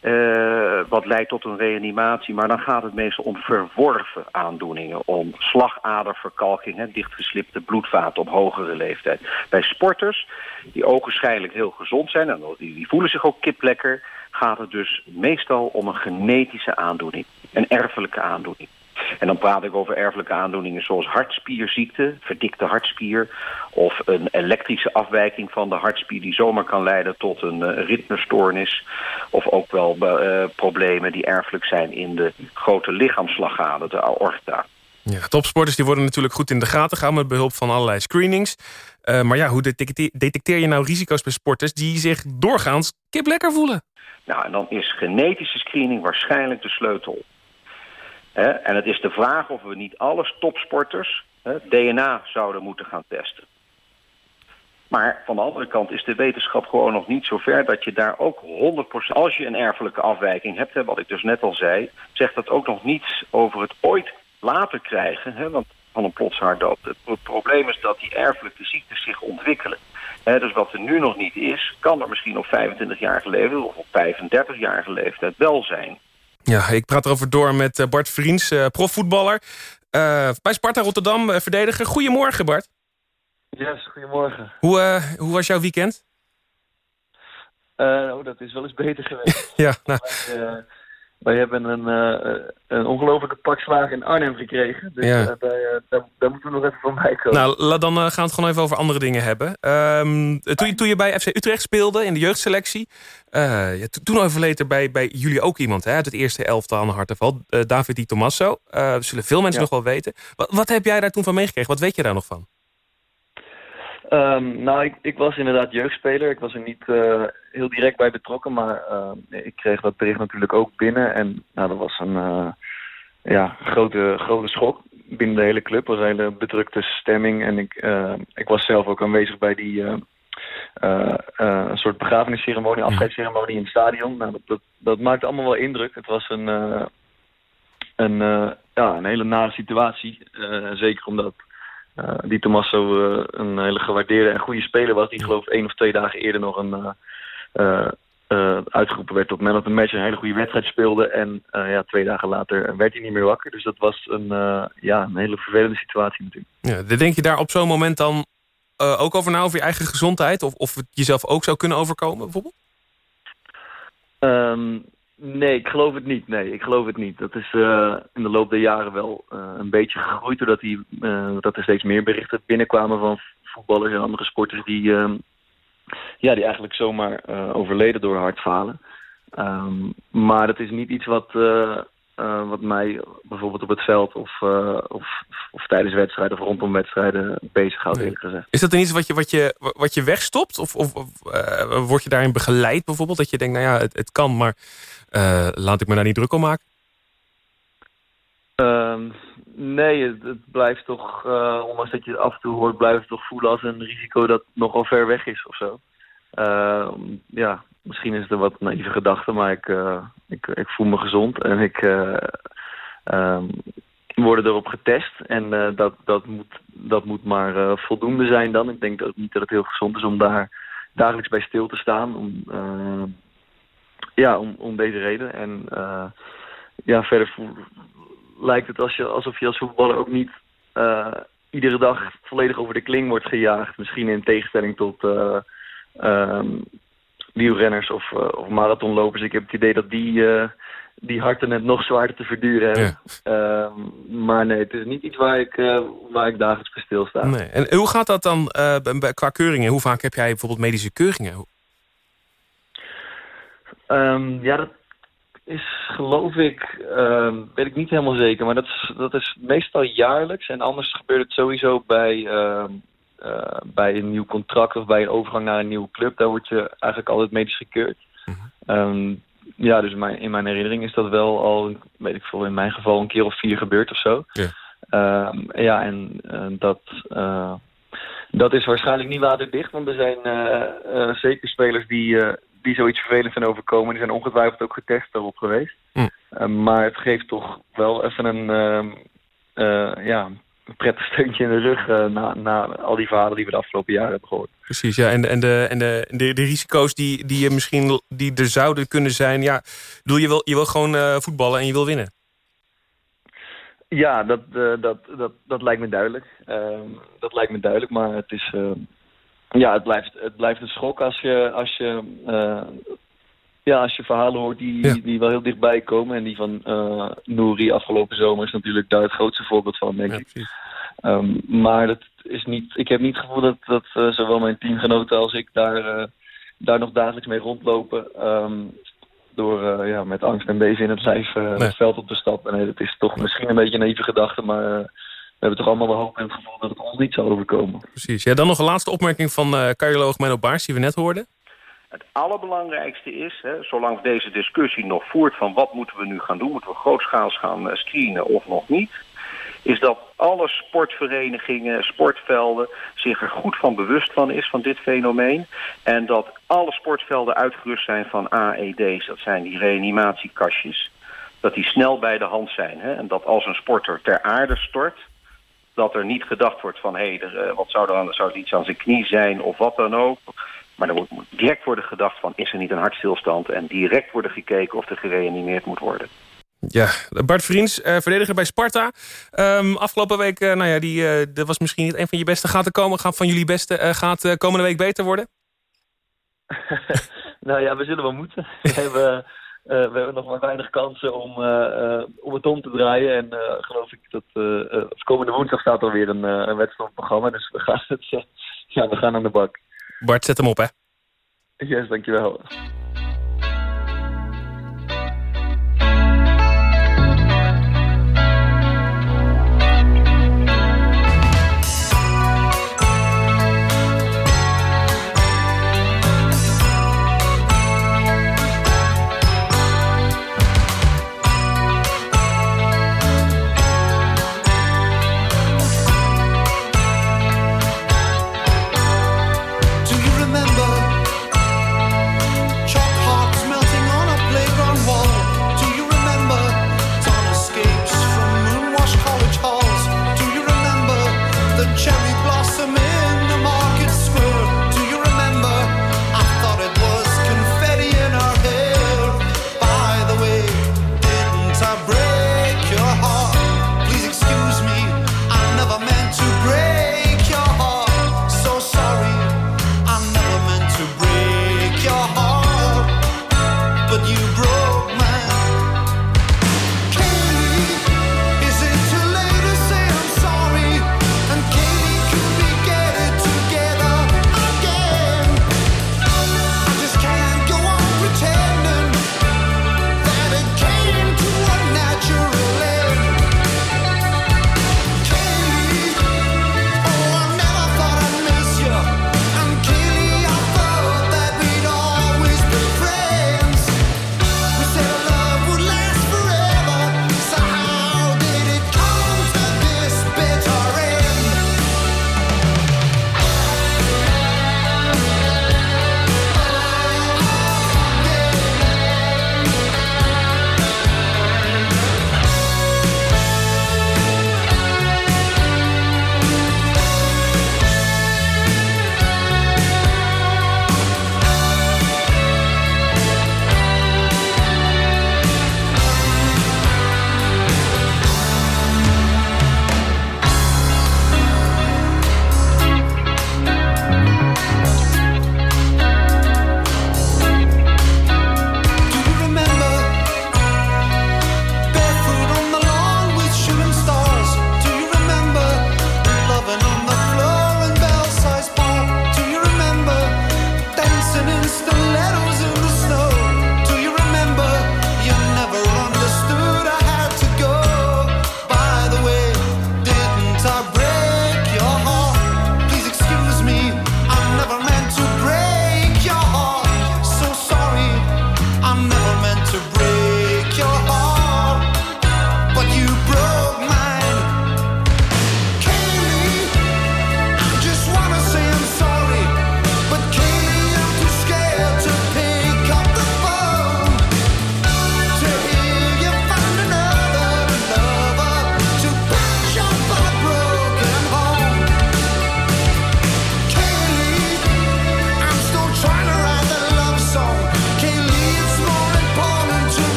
eh, wat leidt tot een reanimatie. Maar dan gaat het meestal om verworven aandoeningen. Om slagaderverkalking, hè, dichtgeslipte bloedvaten op hogere leeftijd. Bij sporters, die ogenschijnlijk heel gezond zijn... en die, die voelen zich ook kiplekker... gaat het dus meestal om een genetische aandoening. Een erfelijke aandoening. En dan praat ik over erfelijke aandoeningen zoals hartspierziekte, verdikte hartspier... of een elektrische afwijking van de hartspier die zomaar kan leiden tot een eh, ritmestoornis... of ook wel eh, problemen die erfelijk zijn in de grote lichaamsslagader, de aorta. Ja, topsporters die worden natuurlijk goed in de gaten gehouden... met behulp van allerlei screenings. Uh, maar ja, hoe detecteer, detecteer je nou risico's bij sporters... die zich doorgaans kip lekker voelen? Nou, en dan is genetische screening waarschijnlijk de sleutel. En het is de vraag of we niet alle topsporters DNA zouden moeten gaan testen. Maar van de andere kant is de wetenschap gewoon nog niet zo ver dat je daar ook 100%... Als je een erfelijke afwijking hebt, hè, wat ik dus net al zei... zegt dat ook nog niets over het ooit later krijgen hè, want, van een plotshartdood. Het probleem is dat die erfelijke ziektes zich ontwikkelen. Hè, dus wat er nu nog niet is, kan er misschien op 25-jarige leeftijd... of op 35-jarige leeftijd wel zijn. Ja, ik praat erover door met eh, Bart Vriends, uh, profvoetballer. Uh, bij Sparta Rotterdam, uh, verdediger. Goedemorgen, Bart. Yes, goedemorgen. Hoe, hoe was jouw weekend? oh, dat is wel eens beter geweest. *laughs* ja, nou... Wij, hebben een, een ongelofelijke pak slagen in Arnhem gekregen. Dus Ja. daar, daar, daar moeten we nog even van bij komen. Nou, la- dan gaan we het gewoon even over andere dingen hebben. Ehm, toen, je, toen je bij FC Utrecht speelde in de jeugdselectie... eh, ja, to- toen overleed er bij, bij jullie ook iemand hè, uit het eerste elftal aan de harteval. eh David Di Tommaso. Eh, dat zullen veel mensen Ja. nog wel weten. Wat, wat heb jij daar toen van meegekregen? Wat weet je daar nog van? Ehm, nou, ik, ik was inderdaad jeugdspeler. Ik was er niet eh, heel direct bij betrokken, maar ehm, ik kreeg dat bericht natuurlijk ook binnen. En nou, dat was een eh, ja, grote, grote schok binnen de hele club. Het was een hele bedrukte stemming. En ik, eh, ik was zelf ook aanwezig bij die een soort begrafenisceremonie, afscheidsceremonie in het stadion. Nou, dat, dat, dat maakte allemaal wel indruk. Het was een, een, ja, een hele nare situatie. Zeker omdat eh, die Tommaso eh, een hele gewaardeerde en goede speler was. Die geloof ik één of twee dagen eerder nog een, eh, uitgeroepen werd tot man of the match. Een hele goede wedstrijd speelde. En ja, twee dagen later werd hij niet meer wakker. Dus dat was een, ja, een hele vervelende situatie natuurlijk. Ja, denk je daar op zo'n moment dan ook over na, over je eigen gezondheid? Of, of het jezelf ook zou kunnen overkomen bijvoorbeeld? Ehm, nee, ik geloof het niet. Nee, ik geloof het niet. Dat is eh, in de loop der jaren wel eh, een beetje gegroeid... doordat die, eh, dat er steeds meer berichten binnenkwamen van voetballers en andere sporters... die, ehm, ja, die eigenlijk zomaar overleden door hartfalen. Ehm, maar dat is niet iets wat, eh, wat mij bijvoorbeeld op het veld... Of, eh, of, of tijdens wedstrijden of rondom wedstrijden bezighoudt, Nee. eerlijk gezegd. Is dat dan iets wat je, wat je, wat je wegstopt? Of, of, eh, word je daarin begeleid bijvoorbeeld? Dat je denkt, nou ja, het, het kan, maar laat ik me daar niet druk om maken? Ehm, nee, het, het blijft toch, ondanks dat je het af en toe hoort, blijft het toch voelen als een risico dat nogal ver weg is of zo. Ehm, ja, misschien is het een wat naïeve gedachte, maar ik, eh, ik, ik voel me gezond en ik eh ehm, word erop getest. En eh, dat, dat, moet, dat moet maar eh, voldoende zijn dan. Ik denk dat, niet dat het heel gezond is om daar dagelijks bij stil te staan. Om, eh, ja, om, om deze reden. En eh, ja, verder lijkt het je, alsof je als voetballer ook niet eh, iedere dag volledig over de kling wordt gejaagd. Misschien in tegenstelling tot ehm, wielrenners of, eh, of marathonlopers. Ik heb het idee dat die, eh, die harten het nog zwaarder te verduren hebben. Ehm, maar nee, het is niet iets waar ik, eh, waar ik dagelijks bij stilsta. Nee. En hoe gaat dat dan qua keuringen? Hoe vaak heb jij bijvoorbeeld medische keuringen? Ehm, ja, dat is geloof ik, ehm, weet ik niet helemaal zeker, maar dat is, dat is meestal jaarlijks. En anders gebeurt het sowieso bij, eh, bij een nieuw contract of bij een overgang naar een nieuwe club. Daar word je eigenlijk altijd medisch gekeurd. Ehm, ja, dus mijn, in mijn herinnering is dat wel al, weet ik veel, in mijn geval een keer of vier gebeurd of zo. Ja. Ehm, ja, en eh, dat, eh, dat is waarschijnlijk niet waterdicht, want er zijn zeker spelers die, die zoiets vervelends zijn overkomen. Die zijn ongetwijfeld ook getest daarop geweest. Eh, maar het geeft toch wel even een, ehm, eh, ja, prettig steuntje in de rug eh, na, na al die verhalen die we de afgelopen jaren hebben gehoord. Precies, ja. En, en, de, en de, de, de risico's die, die, je misschien, die er zouden kunnen zijn... Ja, bedoel, je, wil, je wil gewoon eh, voetballen en je wil winnen. Ja, dat, eh, dat, dat, dat lijkt me duidelijk. Ehm, dat lijkt me duidelijk, maar het is... ja, het blijft, het blijft een schok als je, als je, ja, als je verhalen hoort die, die wel heel dichtbij komen. En die van eh Nouri afgelopen zomer is natuurlijk daar het grootste voorbeeld van, denk ik. Ehm, maar dat is niet, ik heb niet het gevoel dat, dat eh, zowel mijn teamgenoten als ik daar, eh, daar nog dagelijks mee rondlopen. ehm, door ja, met angst en bezen in het lijf het veld op te stappen. Nee, dat is toch misschien een beetje een naïeve gedachte, maar we hebben toch allemaal de hoop en het gevoel dat het ons niet zal overkomen. Precies. Ja, dan nog een laatste opmerking van eh cardioloog Menno Baars... die we net hoorden. Het allerbelangrijkste is, hè, zolang deze discussie nog voert van wat moeten we nu gaan doen, moeten we grootschaals gaan eh, screenen of nog niet, is dat alle sportverenigingen, sportvelden zich er goed van bewust van is van dit fenomeen. En dat alle sportvelden uitgerust zijn van AED's, dat zijn die reanimatiekastjes, dat die snel bij de hand zijn. Hè? En dat als een sporter ter aarde stort, dat er niet gedacht wordt van hé, hey, eh, wat zou er aan, zou er iets aan zijn knie zijn of wat dan ook. Maar er moet direct worden gedacht van is er niet een hartstilstand en direct worden gekeken of er gereanimeerd moet worden. Ja, Bart Vriends, eh, verdediger bij Sparta. Ehm, afgelopen week, eh, nou ja, die, eh, dat was misschien niet een van je beste. Gaat er komen, gaat van jullie beste, eh, gaat eh, komende week beter worden? *laughs* Nou ja, we zullen wel moeten. *laughs* We hebben, eh, we hebben nog maar weinig kansen om, eh, eh, om het om te draaien. En eh, geloof ik dat komende woensdag staat er weer een, eh, een wedstrijd op het programma. Dus we gaan, het, ja, we gaan aan de bak. Bart, zet hem op, hè. Yes, dankjewel.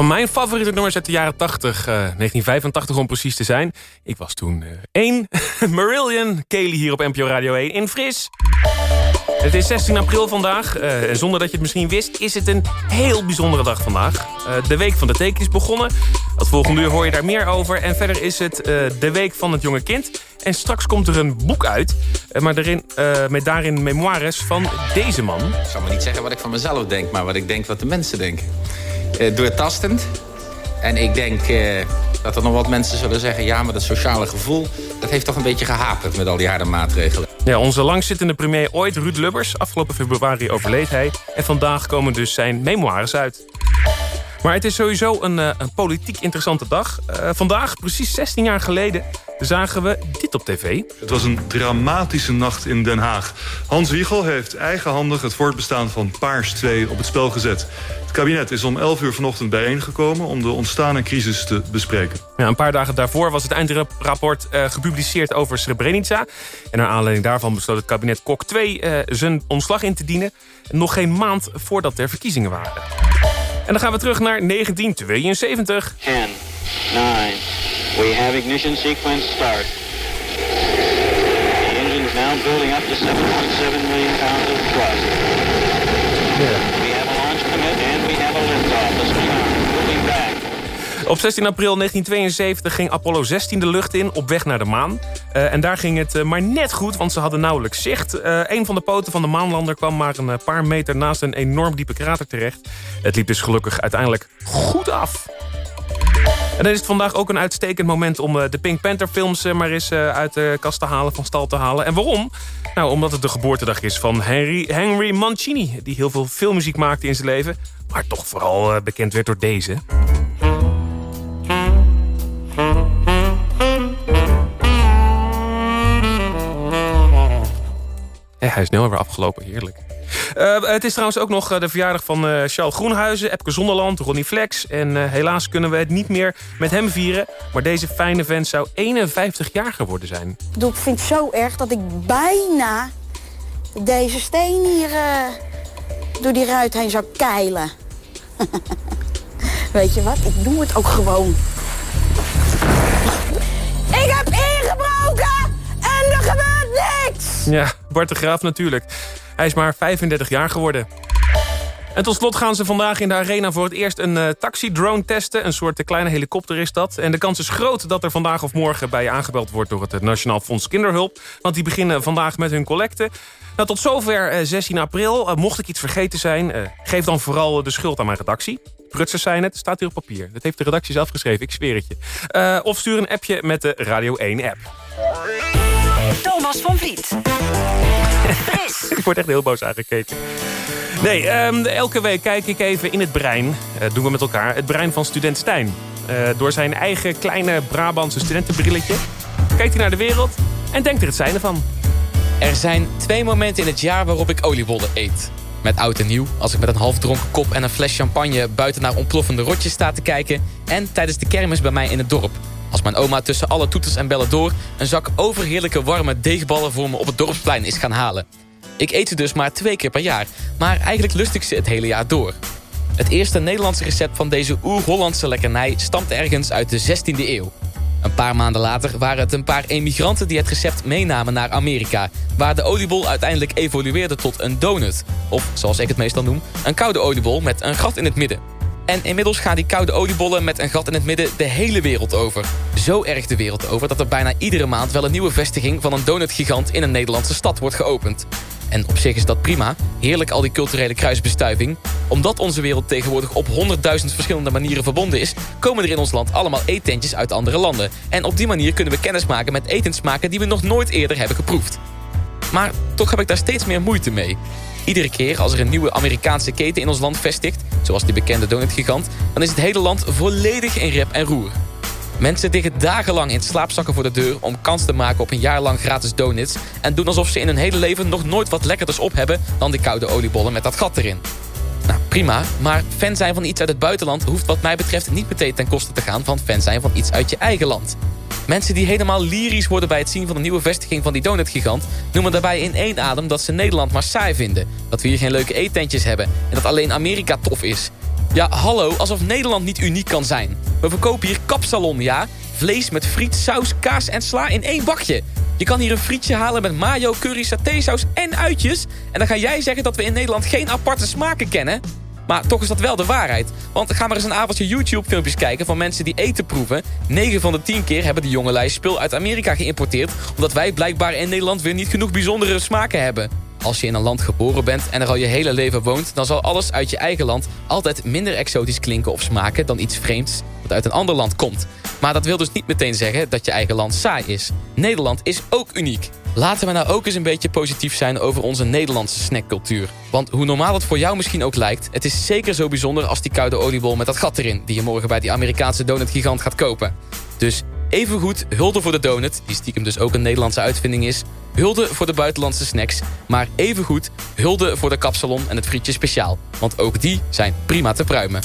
Van mijn favoriete nummers uit de jaren 80, eh, 1985 om precies te zijn. Ik was toen eh, één. *laughs* Marillion, Kelly hier op NPO Radio 1 in Fris. Het is 16 april vandaag. eh, en zonder dat je het misschien wist, is het een heel bijzondere dag vandaag. Eh, de Week van de Teken is begonnen. Het volgende uur hoor je daar meer over. En verder is het eh, de Week van het Jonge Kind. En straks komt er een boek uit. eh, maar daarin, eh, met daarin memoires van deze man. Ik zal maar niet zeggen wat ik van mezelf denk, maar wat ik denk wat de mensen denken. Eh, doortastend. En ik denk eh, dat er nog wat mensen zullen zeggen... ja, maar dat sociale gevoel, dat heeft toch een beetje gehaperd... met al die harde maatregelen. Ja, onze langzittende premier ooit, Ruud Lubbers. Afgelopen februari overleed hij. En vandaag komen dus zijn memoires uit. Maar het is sowieso een, eh, een politiek interessante dag. Vandaag, precies 16 jaar geleden, zagen we dit op tv. Het was een dramatische nacht in Den Haag. Hans Wiegel heeft eigenhandig het voortbestaan van Paars 2 op het spel gezet. Het kabinet is om 11 uur vanochtend bijeengekomen... om de ontstane crisis te bespreken. Ja, een paar dagen daarvoor was het eindrapport eh, gepubliceerd over Srebrenica. En naar aanleiding daarvan besloot het kabinet Kok 2 eh, zijn ontslag in te dienen. Nog geen maand voordat er verkiezingen waren. En dan gaan we terug naar 1972. 10, 9, we have ignition sequence start. The engine's now building up to 7.7 million pounds of thrust. We have a launch commit and we have a liftoff. Let's be on. Moving back. Op 16 april 1972 ging Apollo 16 de lucht in op weg naar de maan. Eh, en daar ging het eh, maar net goed, want ze hadden nauwelijks zicht. Eh, een van de poten van de maanlander kwam maar een paar meter naast een enorm diepe krater terecht. Het liep dus gelukkig uiteindelijk goed af. En dan is het vandaag ook een uitstekend moment om eh, de Pink Panther films eh, maar eens eh, uit de kast te halen, van stal te halen. En waarom? Nou, omdat het de geboortedag is van Henry, Henry Mancini, die heel veel filmmuziek maakte in zijn leven. Maar toch vooral bekend werd door deze. Ja, hij is snel weer afgelopen, heerlijk. Eh, het is trouwens ook nog eh, de verjaardag van eh, Charles Groenhuizen, Epke Zonderland, Ronnie Flex. En helaas kunnen we het niet meer met hem vieren. Maar deze fijne vent zou 51 jaar geworden zijn. Ik bedoel, ik vind het zo erg dat ik bijna deze steen hier door die ruit heen zou keilen. *laughs* Weet je wat? Ik doe het ook gewoon. Ik heb ingebroken en er gebeurt niks! Ja, Bart de Graaf natuurlijk. Hij is maar 35 jaar geworden. En tot slot gaan ze vandaag in de arena voor het eerst een eh, taxi-drone testen. Een soort eh, kleine helikopter is dat. En de kans is groot dat er vandaag of morgen bij je aangebeld wordt... door het eh, Nationaal Fonds Kinderhulp. Want die beginnen vandaag met hun collecte. Nou, tot zover eh, 16 april. Mocht ik iets vergeten zijn, geef dan vooral de schuld aan mijn redactie. Prutsers zijn het, staat hier op papier. Dat heeft de redactie zelf geschreven, ik zweer het je. Eh, of stuur een appje met de Radio 1-app. Thomas van Vliet. *laughs* Ik word echt heel boos aangekeken. Nee, ehm, elke week kijk ik even in het brein, eh, doen we met elkaar, het brein van student Stijn. Eh, door zijn eigen kleine Brabantse studentenbrilletje kijkt hij naar de wereld en denkt er het zijne van. Er zijn twee momenten in het jaar waarop ik oliebollen eet. Met oud en nieuw, als ik met een halfdronken kop en een fles champagne... buiten naar ontploffende rotjes sta te kijken... en tijdens de kermis bij mij in het dorp. Als mijn oma tussen alle toeters en bellen door... een zak overheerlijke warme deegballen voor me op het dorpsplein is gaan halen. Ik eet ze dus maar twee keer per jaar, maar eigenlijk lust ik ze het hele jaar door. Het eerste Nederlandse recept van deze oer-Hollandse lekkernij... stamt ergens uit de 16e eeuw. Een paar maanden later waren het een paar emigranten die het recept meenamen naar Amerika... waar de oliebol uiteindelijk evolueerde tot een donut. Of, zoals ik het meestal noem, een koude oliebol met een gat in het midden. En inmiddels gaan die koude oliebollen met een gat in het midden de hele wereld over. Zo erg de wereld over dat er bijna iedere maand wel een nieuwe vestiging... van een donutgigant in een Nederlandse stad wordt geopend. En op zich is dat prima. Heerlijk al die culturele kruisbestuiving. Omdat onze wereld tegenwoordig op 100.000 verschillende manieren verbonden is... komen er in ons land allemaal eetentjes uit andere landen. En op die manier kunnen we kennis maken met etensmaken... die we nog nooit eerder hebben geproefd. Maar toch heb ik daar steeds meer moeite mee. Iedere keer als er een nieuwe Amerikaanse keten in ons land vestigt... zoals die bekende donutgigant... dan is het hele land volledig in rep en roer. Mensen liggen dagenlang in slaapzakken voor de deur... om kans te maken op een jaar lang gratis donuts... en doen alsof ze in hun hele leven nog nooit wat lekkerders op hebben... dan die koude oliebollen met dat gat erin. Nou, prima, maar fan zijn van iets uit het buitenland... hoeft wat mij betreft niet meteen ten koste te gaan... van fan zijn van iets uit je eigen land. Mensen die helemaal lyrisch worden bij het zien van een nieuwe vestiging van die donutgigant... noemen daarbij in één adem dat ze Nederland maar saai vinden. Dat we hier geen leuke eetentjes hebben en dat alleen Amerika tof is. Ja, hallo, alsof Nederland niet uniek kan zijn. We verkopen hier kapsalon, ja? Vlees met friet, saus, kaas en sla in één bakje. Je kan hier een frietje halen met mayo, curry, satésaus en uitjes. En dan ga jij zeggen dat we in Nederland geen aparte smaken kennen? Maar toch is dat wel de waarheid. Want ga maar eens een avondje YouTube-filmpjes kijken van mensen die eten proeven. 9 van de 10 keer hebben de jongelui spul uit Amerika geïmporteerd... omdat wij blijkbaar in Nederland weer niet genoeg bijzondere smaken hebben. Als je in een land geboren bent en er al je hele leven woont... dan zal alles uit je eigen land altijd minder exotisch klinken of smaken... dan iets vreemds dat uit een ander land komt. Maar dat wil dus niet meteen zeggen dat je eigen land saai is. Nederland is ook uniek. Laten we nou ook eens een beetje positief zijn over onze Nederlandse snackcultuur. Want hoe normaal het voor jou misschien ook lijkt... het is zeker zo bijzonder als die koude oliebol met dat gat erin... die je morgen bij die Amerikaanse donutgigant gaat kopen. Dus evengoed hulde voor de donut... die stiekem dus ook een Nederlandse uitvinding is... hulde voor de buitenlandse snacks... maar evengoed hulde voor de kapsalon en het frietje speciaal. Want ook die zijn prima te pruimen.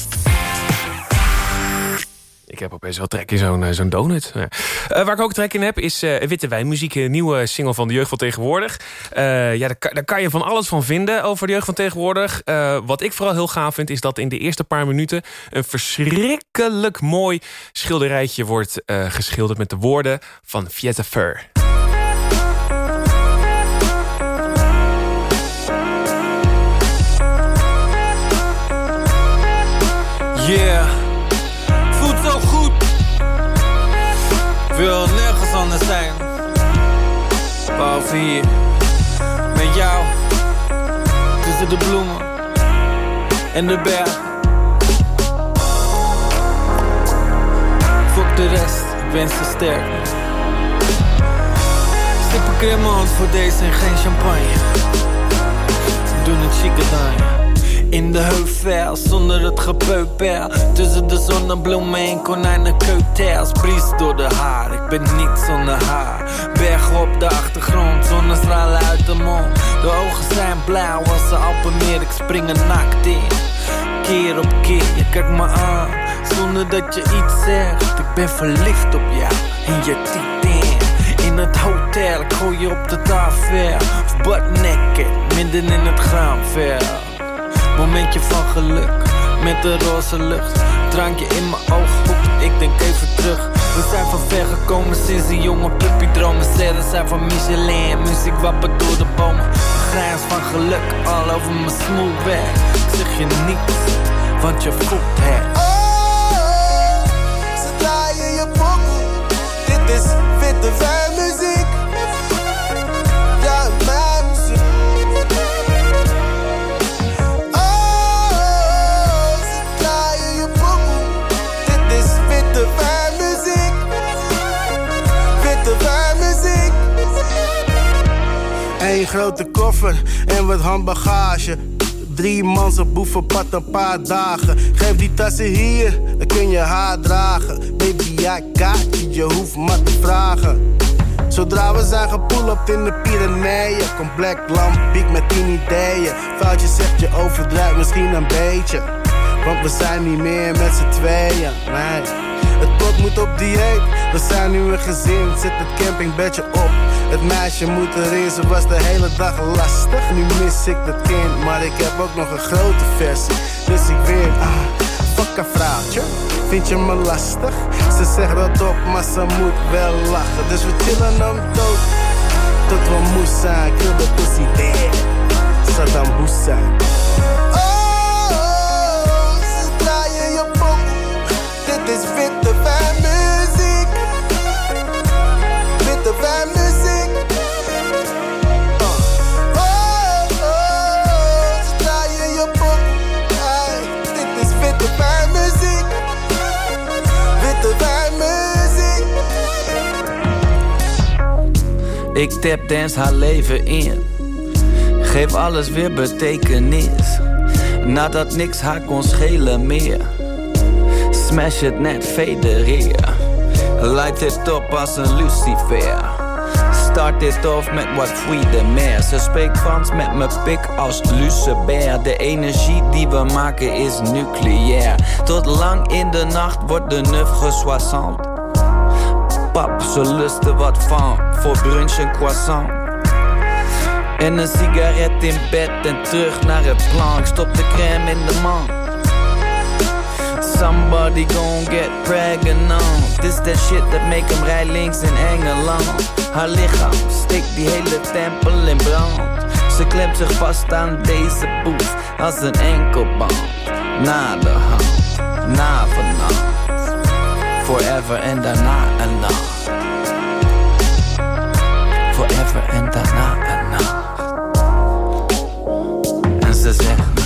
Ik heb opeens wel trek in zo'n eh, zo'n donut. Eh, waar ik ook trek in heb is eh, Witte Wijnmuziek. Een nieuwe single van de jeugd van tegenwoordig. Ja, daar, kan- je van alles van vinden over de jeugd van tegenwoordig. Wat ik vooral heel gaaf vind is dat in de eerste paar minuten... een verschrikkelijk mooi schilderijtje wordt geschilderd... met de woorden van Viette Fur. Yeah, Hier, met jou. Tussen de bloemen en de bergen. Fuck de rest, ik wens ze sterk. Sip een voor deze en geen champagne. Ze doen het chique dan. In de heuvel, zonder het gepeuper Tussen de zonnebloemen en konijnen keutels Bries door de haar, ik ben niet zonder haar. Bergen op de achtergrond, zonnestralen uit de mond. De ogen zijn blauw als ze Alpenmeer, ik spring er nakt in. Keer op keer, je kijkt me aan Zonder dat je iets zegt. Ik ben verliefd op jou en je typt in. In het hotel, ik gooi je op de tafel. Of butt naked, midden in het graanveld Momentje van geluk, met de roze lucht. Drankje in mijn ooghoek, ik denk even terug. We zijn van ver gekomen sinds die jonge puppy dromen. Sterren zijn van Michelin, muziek wappert door de bomen. Grijns van geluk, all over mijn smooth weg. Ik zeg je niets, want je voelt het. Ze draaien je pokoe. Dit is witte wijnmuziek. Grote koffer en wat handbagage. Drie mans op boevenpad een paar dagen. Geef die tassen hier, dan kun je haar dragen. Baby, got you, je hoeft maar te vragen. Zodra we zijn gepull-upt in de Pyreneeën Komt Black Lampiek met tien ideeën Foutje zegt je overdrijft misschien een beetje Want we zijn niet meer met z'n tweeën Nee, het pot moet op dieet We zijn nu een gezin, zet het campingbedje op Het meisje moet erin, ze was de hele dag lastig Nu mis ik dat kind, maar ik heb ook nog een grote versie Dus ik weer, ah, fuck een vrouwtje Vind je me lastig? Ze zegt dat op, maar ze moet wel lachen Dus we chillen dan dood Tot we moe zijn, wil de pussy dead Saddam Hussein Oh, ze draaien je. Dit is witte wijnmuziek. Witte wijnmuziek. Uh. Ik tap dance haar leven in. Geef alles weer betekenis. Nadat niks haar kon schelen meer. Smash het net federeer. Light it op als een lucifer. Start dit off met wat freedom meer. Ze spreekt Frans met mijn pik als Lucebert. De energie die we maken is nucleair. Tot lang in de nacht wordt de neuf gesoissant. Pap, ze lusten wat van. Voor brunch en croissant. En een sigaret in bed en terug naar het plan. Stop de crème in de man. somebody gon' get pregnant. This that shit that make hem rij links en Engeland. Haar lichaam stikt die hele tempel in brand. Ze klemt zich vast aan deze boef als een enkelband. Na de hand, na vannacht. Forever en daarna een nacht. Forever en daarna een nacht. En ze zegt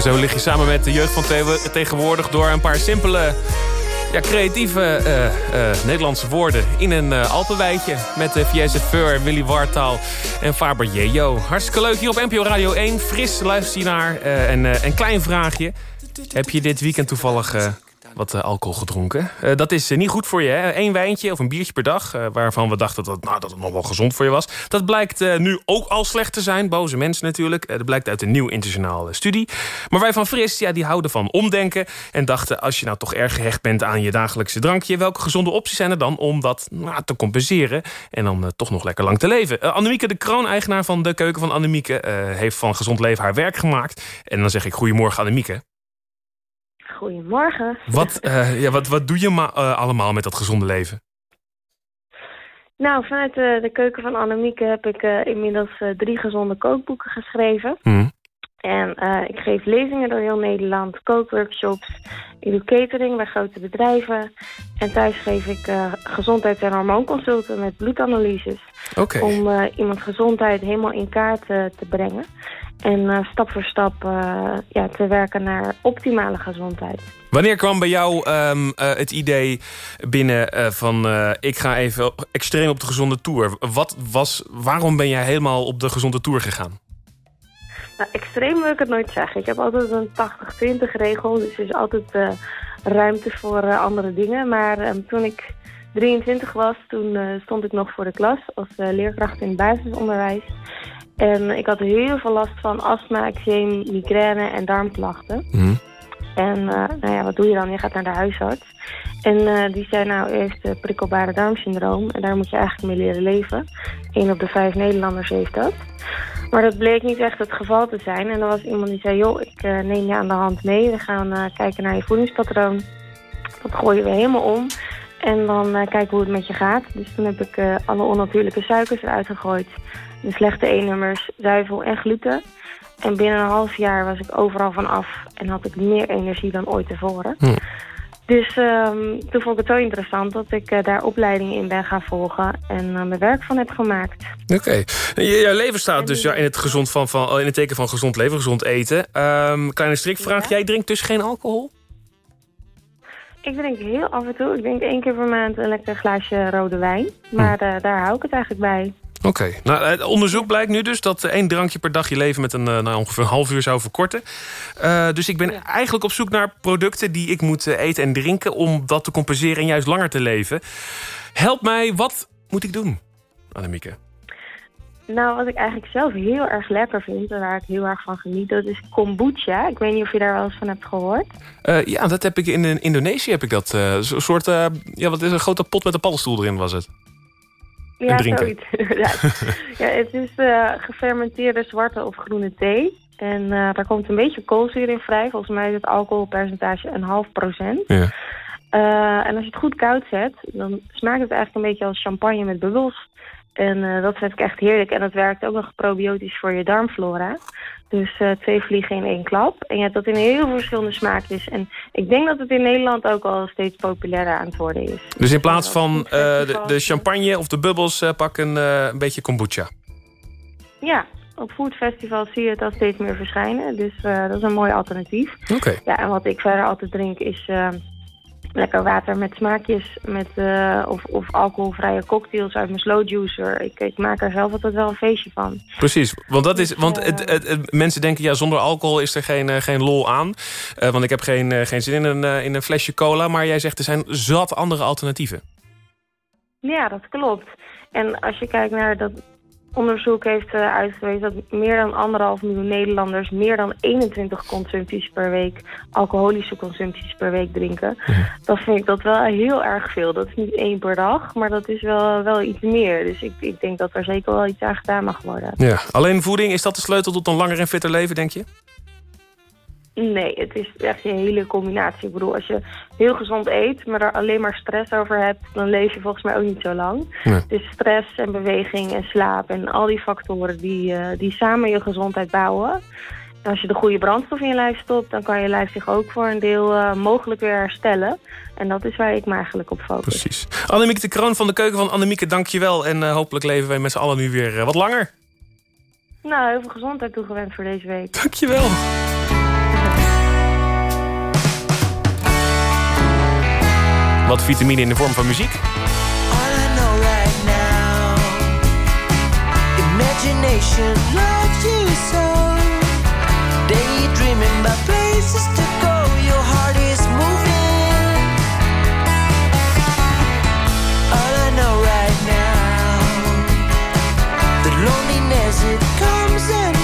En zo lig je samen met de jeugd van te- tegenwoordig... door een paar simpele, ja, creatieve eh, eh, Nederlandse woorden... in een eh Alpenwijtje met uh, Fiesse Feur, Willy Wartaal en Faber Jejo. Hartstikke leuk hier op NPO Radio 1. Fris luister je naar. En een klein vraagje. Heb je dit weekend toevallig wat eh, alcohol gedronken? Eh, dat is eh, niet goed voor je? Eén wijntje of een biertje per dag... waarvan we dachten dat, nou, dat het nog wel gezond voor je was. Dat blijkt nu ook al slecht te zijn. Boze mensen natuurlijk. Dat blijkt uit een nieuw internationale studie. Maar wij van Fris, ja, die houden van omdenken... en dachten, als je nou toch erg gehecht bent aan je dagelijkse drankje... welke gezonde opties zijn er dan om dat nou, te compenseren... en dan toch nog lekker lang te leven? Annemieke de Kroon, eigenaar van de Keuken van Annemieke... heeft van gezond leven haar werk gemaakt. En dan zeg ik goedemorgen Annemieke. Goedemorgen. Wat, eh, ja, wat, wat doe je eh, allemaal met dat gezonde leven? Nou, vanuit de, de keuken van Annemieke heb ik eh, inmiddels eh, drie gezonde kookboeken geschreven. En eh, ik geef lezingen door heel Nederland, kookworkshops. Ik doe catering bij grote bedrijven. En thuis geef ik eh, gezondheids- en hormoonconsulten met bloedanalyses. Oké. Om eh, iemands gezondheid helemaal in kaart eh, te brengen. En eh, stap voor stap eh, ja, te werken naar optimale gezondheid. Wanneer kwam bij jou ehm, eh, het idee binnen van... ik ga even extreem op de gezonde tour? Wat was, waarom ben jij helemaal op de gezonde tour gegaan? Nou, extreem wil ik het nooit zeggen. Ik heb altijd een 80-20 regel, dus er is altijd ruimte voor andere dingen. Maar ehm, toen ik 23 was, toen stond ik nog voor de klas als leerkracht in het basisonderwijs. En ik had heel veel last van astma, eczeem, migraine en darmklachten. En eh, nou ja, wat doe je dan? Je gaat naar de huisarts. En eh, die zei nou eerst uh, prikkelbare darmsyndroom. En daar moet je eigenlijk mee leren leven. Eén op de vijf Nederlanders heeft dat. Maar dat bleek niet echt het geval te zijn. En er was iemand die zei, joh, ik eh, neem je aan de hand mee. We gaan kijken naar je voedingspatroon. Dat gooien we helemaal om. En dan eh, kijken hoe het met je gaat. Dus toen heb ik eh, alle onnatuurlijke suikers eruit gegooid. De slechte E-nummers, zuivel en gluten. En binnen een half jaar was ik overal van af. En had ik meer energie dan ooit tevoren. Dus ehm, toen vond ik het zo interessant dat ik eh, daar opleidingen in ben gaan volgen. En eh, mijn werk van heb gemaakt. Oké. Jouw leven staat dus ja, in, het gezond van, van, in het teken van gezond leven, gezond eten. Ehm, kleine strikvraag, jij drinkt dus geen alcohol? Ik drink heel af en toe. Ik drink één keer per maand een lekker glaasje rode wijn. Maar eh, daar hou ik het eigenlijk bij. Oké. Nou, het onderzoek blijkt nu dus dat één drankje per dag je leven met een eh, nou, ongeveer een half uur zou verkorten. Eh, dus ik ben eigenlijk op zoek naar producten die ik moet eten en drinken om dat te compenseren en juist langer te leven. Help mij, wat moet ik doen, Annemieke? Nou, wat ik eigenlijk zelf heel erg lekker vind en waar ik heel erg van geniet, dat is kombucha. Ik weet niet of je daar wel eens van hebt gehoord. Eh, ja, dat heb ik in, in Indonesië heb ik dat. eh, Zo'n soort, eh, ja, wat is een grote pot met een paddenstoel erin was het. Ja, zoiets. *laughs* ja, het is gefermenteerde zwarte of groene thee. En daar komt een beetje koolzuur in vrij. Volgens mij is het alcoholpercentage een half procent. Ja. En als je het goed koud zet, dan smaakt het eigenlijk een beetje als champagne met bubbels. En eh, dat vind ik echt heerlijk. En het werkt ook nog probiotisch voor je darmflora. Dus eh, twee vliegen in één klap. En je hebt dat in heel veel verschillende smaakjes. En ik denk dat het in Nederland ook al steeds populairder aan het worden is. Dus in plaats van eh, de, de champagne of de bubbels, pak een, een beetje kombucha. Ja, op foodfestivals zie je het al steeds meer verschijnen. Dus dat is een mooi alternatief. Oké. Ja, en wat ik verder altijd drink is... lekker water met smaakjes. Met, eh, of, of alcoholvrije cocktails uit mijn slow juicer. Ik, ik maak er zelf altijd wel een feestje van. Precies, want, dat is, want het, het, het- mensen denken... ja, zonder alcohol is er geen, eh, geen lol aan. Eh, want ik heb geen, eh, geen zin in een, eh, in een flesje cola. Maar jij zegt er zijn zat andere alternatieven. Ja, dat klopt. En als je kijkt naar dat onderzoek heeft eh, uitgewezen dat meer dan anderhalf miljoen Nederlanders meer dan 21 consumpties per week, alcoholische consumpties per week drinken. Dan vind ik dat wel heel erg veel. Dat is niet één per dag, maar dat is wel, wel iets meer. Dus ik, ik denk dat er zeker wel iets aan gedaan mag worden. Ja. Alleen voeding, is dat de sleutel tot een langer en fitter leven, denk je? Nee, het is echt een hele combinatie. Ik bedoel, als je heel gezond eet, maar er alleen maar stress over hebt, dan leef je volgens mij ook niet zo lang. Nee. Dus stress en beweging en slaap en al die factoren die, eh, die samen je gezondheid bouwen. En als je de goede brandstof in je lijf stopt, dan kan je lijf zich ook voor een deel eh, mogelijk weer herstellen. En dat is waar ik me eigenlijk op focus. Precies. Annemieke de Kroon van de Keuken van Annemieke, dankjewel. En eh, hopelijk leven wij met z'n allen nu weer wat langer. Nou, heel veel gezondheid toegewenst voor deze week. Dankjewel. Wat vitamine in de vorm van muziek. Imagination loves you so. Daydreaming about places to go, your heart is moving. All I know right now, the loneliness it comes and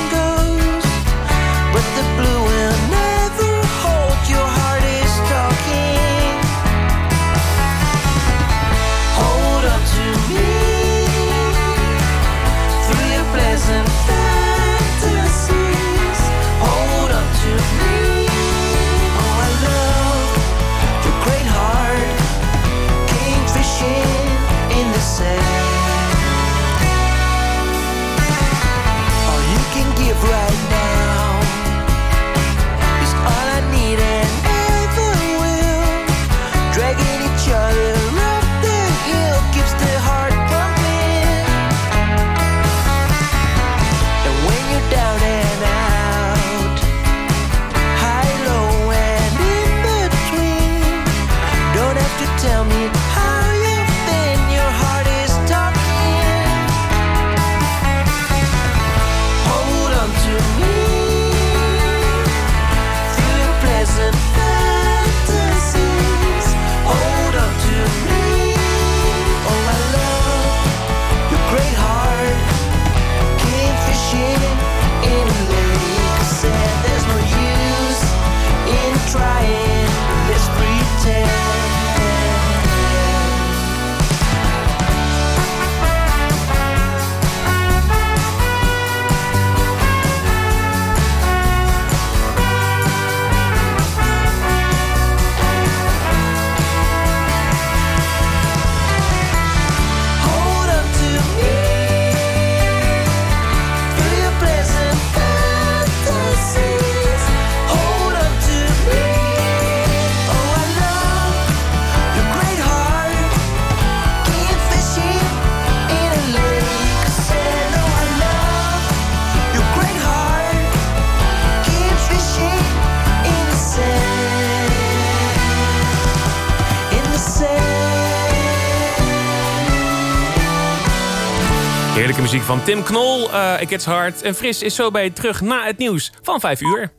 van Tim Knol. eh It Gets Hard. En Fris is zo bij terug na het nieuws van 5 uur.